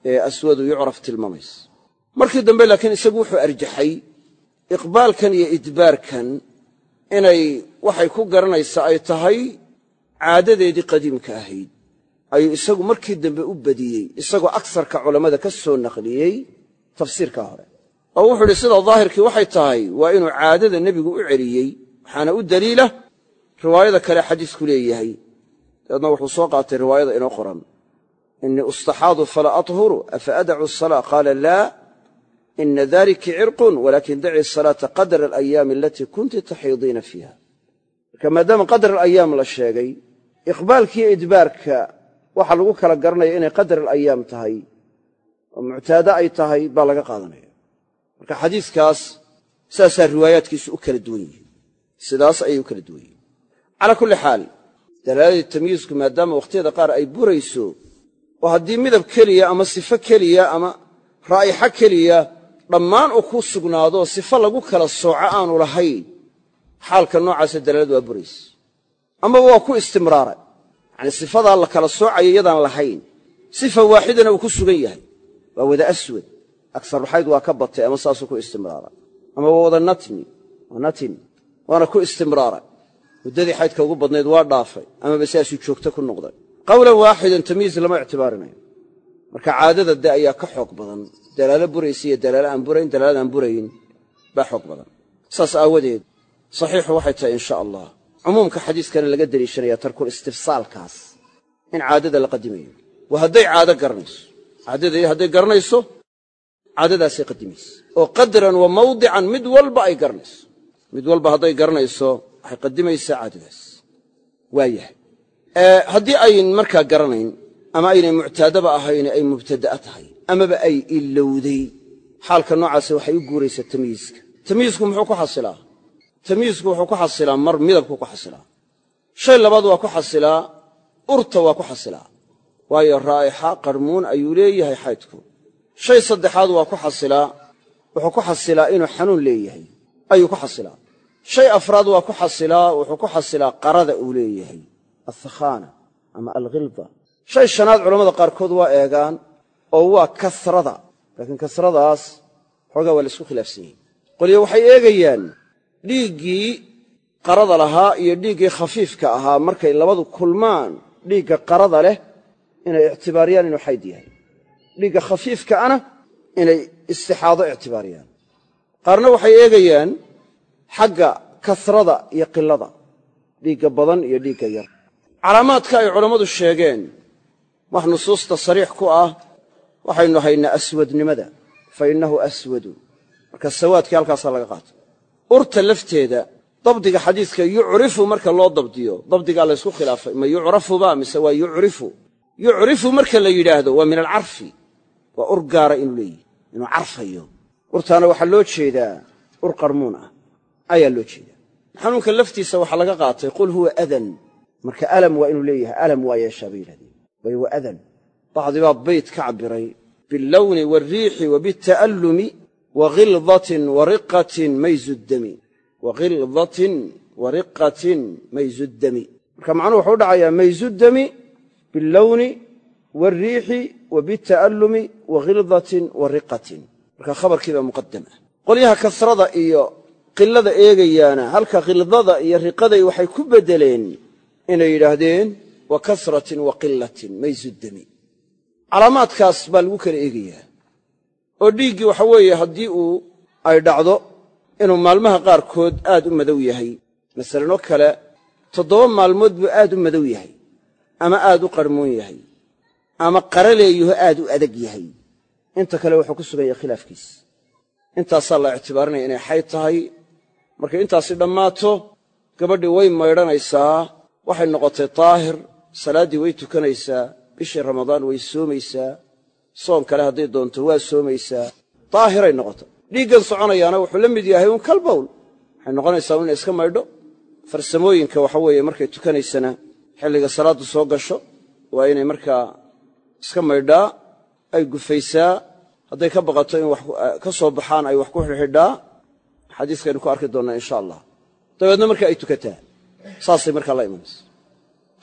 ee aswadu yucraf tilmaamaysa. Markii dambe laakiin isagu wuxuu arjaxay iqbaalkan iyo idbaarkan inay waxay ku garanaysaa ay tahay caadadeedii qadiimka ahayd. Ayuu isagu markii dambe u badiyey isagoo agsarka culammada ka soo naqliyey tafsiirkaa hore. Oo wuxuu idhi sida daahirkii waxay tahay waa inuu caadada nebigu u celiyey waxaana u daliila riwaayada kale xadiisku leeyahay dabeedna wuxuu soo qaatay riwaayada inoo qoran. Innii ustaxaadu fala athuru afa adacu asalaa qaala laa ina daliki cirqun walaakin daci asalaata qadra alayaami alatii kunti taxiidiina fiiha. Marka maadaama qadar alayaam la sheegay iqbaalkiiyo idbaarka waxaa lagu kala garanaya inay qadar alayaam tahay oo muctaado ay tahay baa laga qaadanaya. Marka xadiiskaas saasaa riwaayaadkiisu u kala duwan yihiin. Sidaas ayay dalaaladii tamyiisku maadaama wakhtiyada qaar ay burayso oo haddii midab keliya ama sifo keliya ama raa'ixa keliya dhammaan uu ku sugnaado sifo lagu kala sooco aanu lahayn xaalka noocaasa dalaaladu waa buraysa. Amaba waa ku istimraaray yacanii sifadaa la kala soocayo iyadaan lahayn. Sifa waaxidana uu ku sugan yahay. Waa wada aswad. Agsarulxayd waa ka batay ama saasuu ku istimraaray ama waa wada natni. Natin waana ku istimraaray muddadii xaydka ugu badnayd waa dhaafay amaba sidaasuu joogto ku noqday. Qawlan waaxidan tamyiiz lama ictibaarinayo. Marka caadada de ayaa ka xoog badan. Dalaalo buraysa iyo dalaalo aan burayn dalaalada aan burayn baa xoog badan. Saas aawadeed saxiixu waxay tahay insha allah. Cumuumka xadiiskana laga deliishanaya tarkul istifsaalkaas in caadada la qadimayo. Waa hadday caado garanayso caadada hadday garanayso caadadaasay qadimaysa oo qadran wa mawdican mid walba ay garanayso mid walba hadday garanayso waxay qadimaysaa caadadaas waayahay haddii ayn markaa garanayn ama aynay muctaadaba ahayne ay mubtada'a tahay amaba ay ilowday xaalka noocaase waxay u guuraysaa tamyiiska tamyiisku muxuu ku xasilaa? Tamyiisku wuxuu ku xasilaa mar midabku ku xasilaa? Shay labaad waa ku xasilaa urta waa ku xasilaa. Waayo raa'ixa qarmuun ayuu leeyahay xaydku. Shay saddexaad waa ku xasilaa wuxuu ku xasilaa inuu xanuun leeyahay. Ayuu ku xasilaa shay afraad waa ku xasilaa wuxuu ku xasilaa qarada uu leeyahay althakhaana ama alghilda shay shanaad culammada qaarkood waa eegaan oo waa kasrada laakiin kasradaas xoogaa waa la isku khilaafsan yahy qolyo waxay eegayaan dhiiggii qarada lahaa iyo dhiiggii khafiifka ahaa markay labadu kulmaan dhiigga qarada leh inay ictibaariyaan inuu xayd yahay. Dhiigga khafiifka ana inay istixaado ictibaariyaan. Qaarna waxay eegayaan xagga kasrada iyo qilada dhiigga badan iyo dhiigga yar. Calaamaadka ay culammadu sheegeen wax nusuusta sariix ku ah waxaynu haynaa aswadnimada. Fa innahu aswadu. Marka sawaadkii halkaasaa laga qaata urta lafteeda dabdiga xadiiska yucrifu marka loo dabdiyo. Dabdigaa laysku khilaafay. Ma yucrafuba mise waa yucrifu? Yucrifu marka la yidhaahdo waa min alcarfi. Waa ur gaara inuu leeyihi inuu carfayo. Urtaana waxaa loo jeedaa ur qarmuun ah ayaa loo jeedaa. Xanuunka laftiisa waxaa laga qaatay qul huwa adan marka alam waa inuu leeyahay alam waa yeeshaa bay yidhahdeen. Waayo waa adan bacdibaa bayt ka cabbiray billawni waalriixi wa bita'allumi wa khildatin wa mayzuddami. Wa khildatin wa mayzuddami. Marka macnuhu wuxuu u dhacayaa mayzuddami billawni waalriixi wa bita'allumi wa wa marka khabarkii baa muqadam ah. Qolyaha kasrada iyo qilada eegayaana halka khildada iyo riqaday waxay ku beddeleen inay yidhaahdeen wa kasratin wa qilatin mayzuddami calaamaadkaas baa lagu kala eegayaa. Oo dhiiggii waxa weeye haddii uu ay dhacdo inuu maalmaha qaarkood aad u madow yahay. Masalanoo kale toddoba maalmood buu aad u madow yahay ama aad u qarhmoon yahay ama qaraleeyaho aad u adag yahay. Inta kale wuxuu ku sugan yahay khilaafkiis. Intaasaa la ictibaarinaya inay xayd tahay markay intaasi dhammaato gabadhii way maydhanaysaa waxay noqotay daahir salaaddii way tukanaysaa bishii ramadaan way soomaysaa soon kale hadday doonto waa soomaysaa daahiray noqotay. Dhiiggan soconayaana wuxuu la mid yahay uun kal bawl waxay noqonaysaa inay iska maydho. Farsamooyinka waxa weeye markay tukanaysana xilliga salaaddu soo gasho waa inay markaa iska maydhaa ay gufaysaa hadday ka baqato in wax ka soo baxaan ay wax ku xidhxidhaa xadiiskaynu ku arki doonnaa insha allah. Dabeedna marka ay tukataa saasay markaa la imanaysa.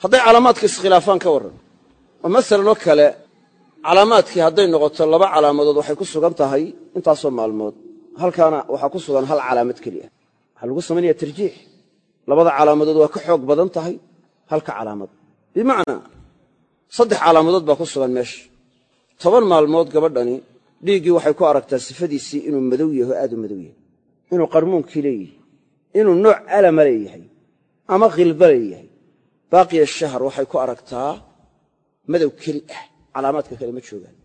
Hadday calaamaadka iskhilaafaan ka warran oo masalan oo kale calaamaadkii hadday noqoto laba calaamadood waxay ku sugan tahay intaasoo maalmood. Halkaana waxaa ku sugan hal calaamad keliya waxaa lagu samaynaya tarjiix. Labada calaamadood waa ka xoog badan tahay halka calaamad. Bimacnaa saddex calaamadood baa ku sugan meesha. Toban maalmood gabadhani dhiiggii waxay ku aragtaa sifadiisii inuu madow yaho aad u madow yahay inuu qarmuunkii leeyahay inuu nooc alama leeyahay ama khilba leeyahay. Baaqiya shahar waxay ku aragtaa madow keli ah calaamaadka kale ma joogaan.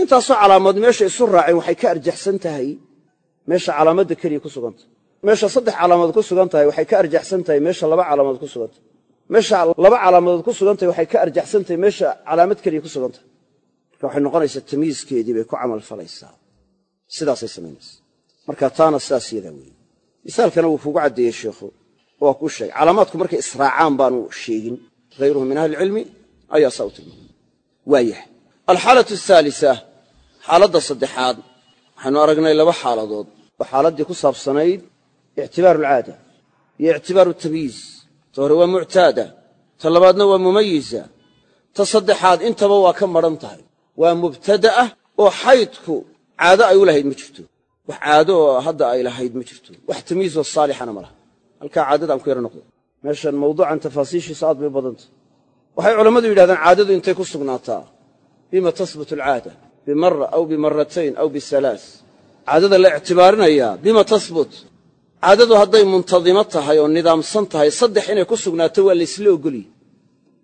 Intaasoo calaamood meesha isu raaceen waxay ka arjaxsan tahay meesha calaamadda keliya ku suganta. Meesha saddex calaamadood ku sugan tahay waxay ka arjaxsan tahay meesha laba calaamadood ku sugantahay meesha laba calaamadood ku sugan tahay waxay ka arjaxsan tahay meesha calaamad keliya ku sugan tahay. Marka waxay noqonaysaa tamyiiskeedii bay ku camal falaysaa. Sidaasay samaynaysaa marka taana sidaas yadaa weeye misaalkana wuu kugu caddeeyey sheikhu. Waa kuu sheegay. Calaamaadku markay israacaan baanu sheegin. Hayruhu min ahli ilcilmi ayaa saa u tilmaamay. Waayahay alxaalatu ahaalisa xaaladda saddexaad waxaynu aragnay laba xaaladood. Oo xaaladdii ku saabsanayd ictibaaru alcaada iyo ictibaaru tamyiiz ta hore waa muctaada ta labaadna waa mumayiza ta saddexaad intaba waa ka madhan tahay. Waa mubtada'ah oo xaydku caado ay u lahayd ma jirto wax caado oo hadda ay lahayd ma jirto. Wax tamyiizoo saalixana ma laha. Halkaa caadadaan ku yara noqdo. Meeshan mawduucan tafaasiishiisa aad bay badantah waxay culammadu yidhahdaan caadadu intay ku sugnaataa. Bima tahbut alcaada? Bimara aw bimaratayn aw bisalaa caadada la ictibaarinayaa bima tahbut caadadu hadday muntadimo tahay oo nidaamsan tahay saddex inay ku sugnaato waa laysla ogoliyey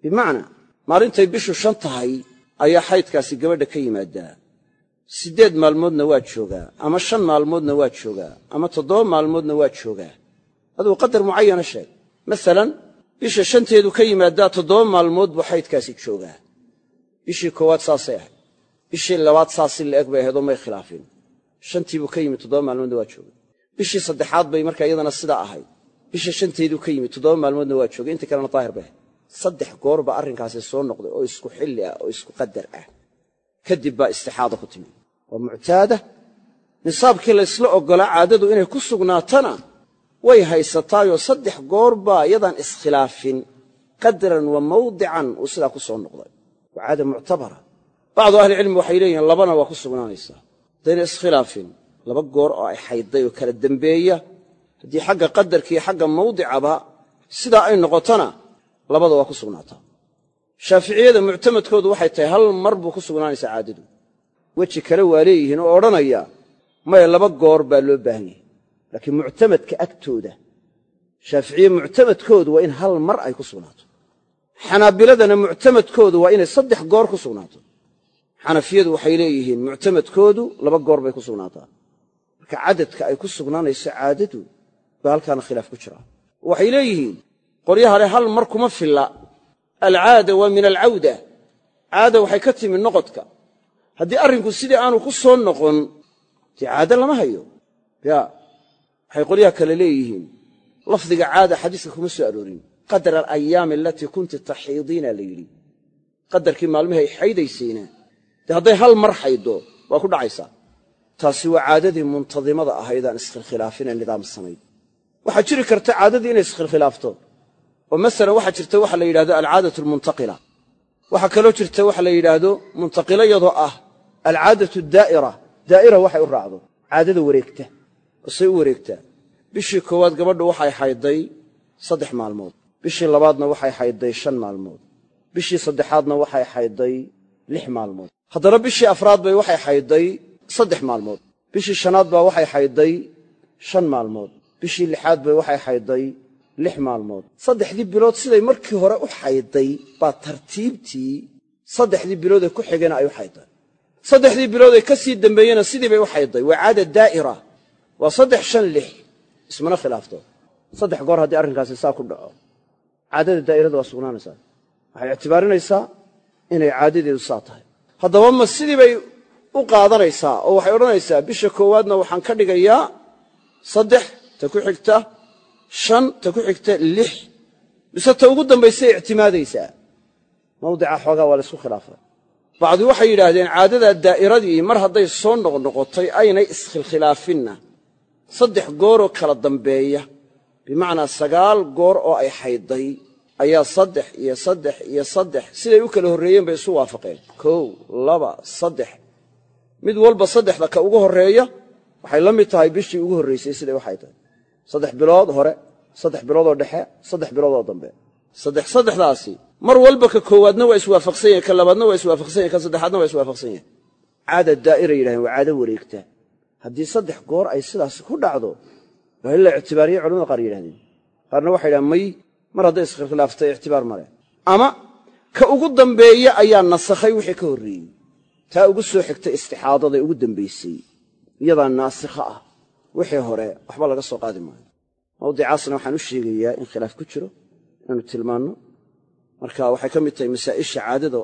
bimacnaa maalintay bishu shan tahay ayaa xaydkaasi gabadha ka yimaadaa siddeed maalmoodna waa joogaa ama shan maalmoodna waa joogaa ama toddoba maalmoodna waa joogaa aduu qadar mucayana sheeg. Masalan bisha shanteedu ka yimaadaa toddoba maalmood buu xaydkaasi joogaa bishii koowaad saasay ahayd. Bishii labaad saasi la'eg bay ahayd oo may khilaafin. Shantii buu ka yimid toddoba maalmoodna waa jooga. Bishii saddexaad bay markaa iyadana sidaa ahayd. Bisha shanteeduu ka yimid toddoba maalmoodna waa joogay inta kalena daahir bay ahayd. Saddex goor arrinkaasi soo noqday oo isku xilli ah oo isku qadar ah kadib baa istixaada ku timi. Waa muctaada nisaabkii laysla oggolaa caadadu inay ku sugnaatana way haysataayoo saddex goor baa iyadaan iskhilaafin qadran wa mawdican uu sidaa ku soo noqday. Waa caada muctabara. Bacdu ahlicilmi waxay leeyihiin labana waa ku sugnaanaysaa. Haddayna iskhilaafin laba goor oo ay xaydday oo kala dembeeya haddii xagga qadarkiiyo xagga mawdicaba sidaa ay noqotona labada waa ku sugnaataa shaaficiyada muctamadkoodu waxay tahay hal mar buu ku sugnaanaysaa caadadu weji kale waa leeyihiin oo odhanaya maya laba goor baa loo baahan yahay. Laakiin muctamadka agtooda shaaficiye muctamadkoodu waa in hal mar ay ku sugnaato. Xanaabiladana muctamadkoodu waa inay saddex goor ku sugnaato. Xanafiyadu waxay leeyihiin muctamadkoodu laba goor bay ku sugnaataa. Marka cadadka ay ku sugnaanayso caadadu baa halkaana khilaaf ku jira. Waxay leeyihiin qoryahale hal mar kuma filla alcaada waa min alcawda. Caada waxay ka timi noqodka. Haddii arrinku sidii aanu ku soo noqon dee caado lama hayo ya waxay qolyaha kale leeyihiin. Lafdiga caada xadiiska kuma soo aroorin. Qadra alayaami alatii kunti taxiidiina la yidhi. Qadarkii maalmihi ay xaydaysayna dee hadday hal mar xayddo waa ku dhacaysaa. Taasi waa caadadii muntadimada ahaydaan iskhilkhilaafine nidaamsanayd waxaa jiri karta caadadii inay iskhilkhilaafto oo masalan waxaa jirta waxa la yidhahdo alcaadatu almuntaqila waxaa kaloo jirta waxa la yidhaahdo muntaqilo yadoo ah alcaadatu daa'ira. Daa'ira waxay u raacdo. Caadada wareegta oo say u wareegtaa bishii koowaad gabadhu waxay xaydday saddex maalmood. Bishii labaadna waxay xaydday shan maalmood. Bishii saddexaadna waxay xaydday lix maalmood. Haddana bishii afraad bay waxay xaydday saddex maalmood. Bishii shanaad baa waxay xaydday shan maalmood. Bishii lixaad bay waxay xaydday lix maalmood. Saddexdii bilood siday markii hore u xaydday baa tartiibtii saddexdii biloodee ku xigana ay u xaydday saddexdii biloodee ka sii dembeeyena sidii bay u xaydday waa caada daa'ira. Waa saddex shan lix. Ismana khilaafto. Saddex goor haddii arrinkaasi saa ku dhaco. Caadada daa'irada waa sugnaanaysaa. Waxay ictibaarinaysaa inay caadadeedu saa tahay. Haddaba ma sidii bay u qaadanaysaa oo waxay odhanaysaa bisha koowaadna waxaan ka dhigayaa saddex ta ku xigta shan ta ku xigta lix mise ta ugu dambaysay ictimaadaysaa mawdica xoogaa waa laysku khilaafa bacdi waxay yidhaahdeen caadadaa daa'iradii mar hadday soo noqnoqotay aynay iskhilkhilaafinna. Saddex gooroo kala dambeeya bimacnaa sagaal goor oo ay xaydday ayaa saddex iyo saddex iyo saddex. Siday u kala horreeyeen bay isu waafaqeen. Kow laba saddex. Mid walba saddexda ka ugu horreeya waxay la mid tahay bishii ugu horraysay siday u xaydday saddex bilood hore saddex biloodoo dhexe saddex biloodoo dambe. Saddex saddexdaasi mar walba ka koowaadna waa iswaafaqsan yahin ka labaadna waa iswaafaqsan yahin ka saddexaadna waa iswaafaqsan yahin caada daa'ira yidhahdeen waa caado wareegta. Haddii saddex goor ay sidaas ku dhacdo waa in la ictibaariye culamada qaar yidhahdeen qaarna waxay yidhahan may mar hadday iskhilkhilaaftay ictibaar male ama ka ugu dambeeya ayaa nasakhay wixii ka horreeyey. Taa ugu soo xigtay istixaadadae ugu dambaysay iyadaa naasikha ah wixii hore waxba laga soo qaadi maayo. Mawdicaasna waxaan u sheegayaa in khilaaf ku jiro inaanu tilmaanno. Marka waxay ka mid tahay masaa'isha caadada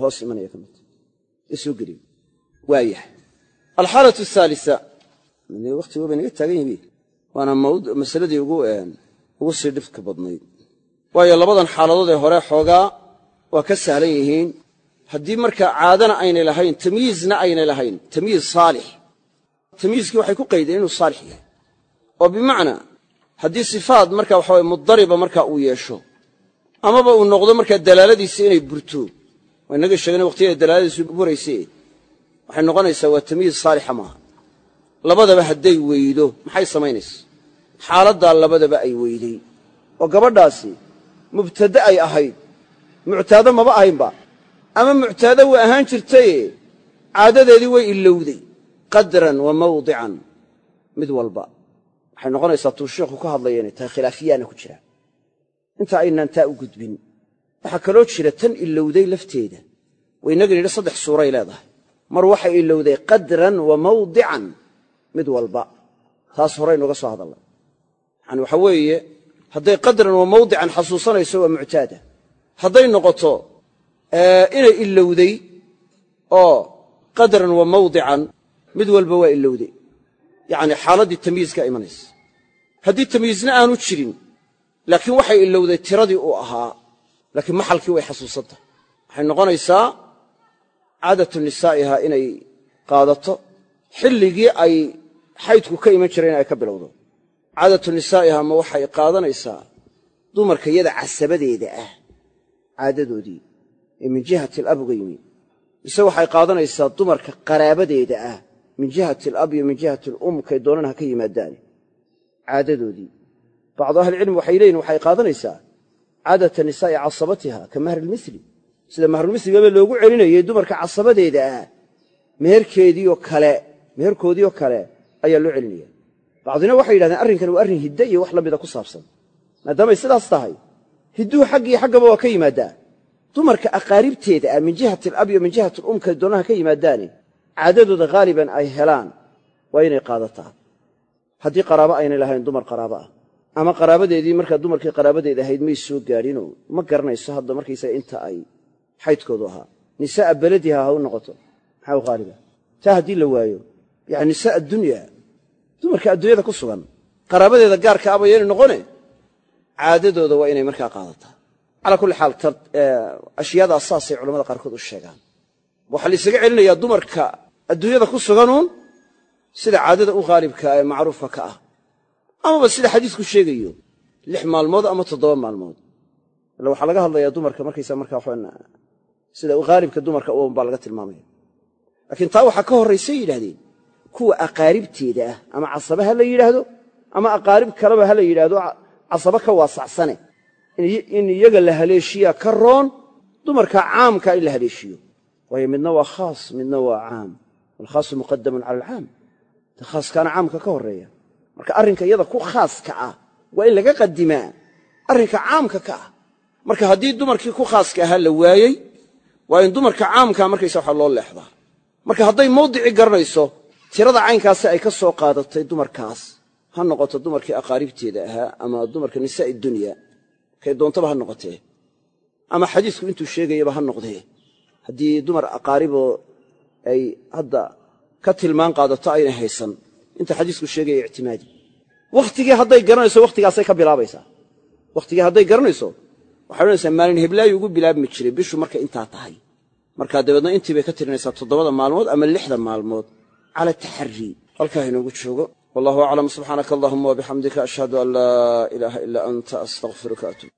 hoos imanaya ka mid tahay. Isoo geliy waayahay. Alxaalatu ahaalisa wakhtigu bay naga taagan yihiin waana masaladii ugu sii dhibka badnayd. Waayo labadan xaaladood ee hore xoogaa waa ka sahlan yihiin. Haddii markaa caadana aynay lahayn tamyiizna aynay lahayn tamyiiz saalix tamyiizkii waxay ku qaydeen inuu saalix yahay. oo bimacnaa haddii sifaad marka waxa waye mudariba markaa uu yeesho amaba uu noqdo markaa dalaaladiisa inay burto. Waa inaga sheegna waqtiyada dalaaladiisu burayse waxay noqonaysaa waa tamyiiz saalixa maaha. Labadaba hadday weydo maxay samaynaysa? Xaaladdaa labadaba ay weyday oo gabadhaasi mubtade ay ahayd muctaado maba ahaynba ama muctaado way ahaan jirtaye caadadeedii way ilowday qadran wa mid walba. Waxay noqonaysaa tuu sheikhu ka hadlaya inay khilaafiyaana ku jira. Inta aynaan taa u gudbin. Waxaa kaloo jira tan ilowday lafteeda. Waynagin yidhi saddex suuray leedahay. Mar waxay ilowday qadran wa mawdican mid walba. Taas horaynuga soo hadallay yani waxa weeye hadday qadran wa mawdican xasuusanayso waa muctaada. Hadday noqoto inay ilowday oo qadran wa mawdican mid walba waa ilowday yacni xaaladdii tamyiizka imanaysa. Haddii tamyiizna aanu jirin laakiin waxay ilowday tiradii uu ahaa laakiin maxalkii way xasuusantahay waxay noqonaysaa caadatu nisaa'iha inay qaadato xilligii ay xaydku ka iman jireen ay ka bilowdo. Caadatu nisaa'iha ma waxay qaadanaysaa dumarka yada casabadeeda ah caadadoodii ee min jihati alab uga yimi mise waxay qaadanaysaa dumarka qaraabadeeda ah min jihati alab iyo min jihati alum kay doonaan ha ka yimaadaane caadadoodii. Bacdu ahlicilmi waxay leeyihiin waxay qaadanaysaa caadata nisaa'i casabatiha ka mahralmili sida mahrulmisligaba loogu celinayey dumarka casabadeeda ah meherkeediioo kale meherkoodiioo kale ayaa loo celinaya. Bacdina waxay yidhahdeen arrinkan waa arrin hidde iyo wax la mida ku saabsan. Maadaamay sidaas tahay hidduhu xaggii xaggaba waa ka yimaaddaa dumarka aqaaribteeda ah min jihati alab iyo min jihati alum kay doonaha ka yimaadaane caadadooda haaliban ay helaan waa inay qaadataa. Haddii qaraabo aynay lahayn dumar qaraabo ah. Ama qaraabadeedii markaa dumarkii qaraabadeeda ahayd may soo gaadhinoo ma garanayso hadda markaysaga inta ay xaydkoodu ahaa. Nisaa'a beladiha ha u noqoto maxaa u haaliba taa haddii la waayo. Yani nisaa addunya dumarka adduunyada ku sugan qaraabadeeda gaarka aba yaynay noqone? Caadadooda waa inay markaa qaadataa. Calaa kulli xaal ashyaadaas saasay culamada qaarkood u sheegaan. Waxaa la isaga celinayaa dumarka adduunyada ku suganuun sida caadada u haalibka ee macruufka ka ah. Amaba sida xadiisku sheegayo lix maalmood ama toddoba maalmood. Ila waxaa laga hadlayaa dumarka markaysa markaa sida haalibka dumarka baa laga tilmaamaya. Laakiin taa waxaa ka horraysay yidhahdeen kuwa aqaaribteeda ah ama casabe ha la yidhaahdo ama aqaarib kaleba ha la yidhaahdo casaba ka waasacsane in iyaga la haleeshiyaa ka roon dumarka caamka in la haleeshiyo. Waayo midna waa khaas midna waa caam walkhaasu muqadamun cala alcaam ta khaaskaana caamka ka horreeya marka arrinka iyada ku khaaska ah waa in laga qadimaa arrinka caamka ka ah marka haddii dumarkii ku khaaska ahaa la waayey waa in dumarka caamkaa markaysa waxa loo leexdaa marka hadday mawdicii garanayso tirada caynkaasi ay ka soo qaadatay dumarkaas ha noqoto dumarkii aqaaribteeda ahaa ama dumarka nisaa'i dunya kay doontaba ha noqotee ama xadiisku intuu sheegayaba ha noqdee haddii dumar aqaariboo ay hadda ka tilmaan qaadato aynay haysan. Inta xadiisku sheegaya ictimaadi wakhtigii hadday garanayso wakhtigaasay ka bilaabaysaa. Wakhtigii hadday garanayso waxay odhanaysaa maalin heblaayi ugu bilaabmi jiray bishu markay intaa tahay. Markaa dabeedna intii bay ka tirinaysaa toddobada maalmood ama lixda maalmood. Cala taxarii halkaa inoogu joogo. Wallahu aclam. Subxaanaka allahuma wabixamdika ashhadu an laa ilaaha ilaa anta astaqfiruka atub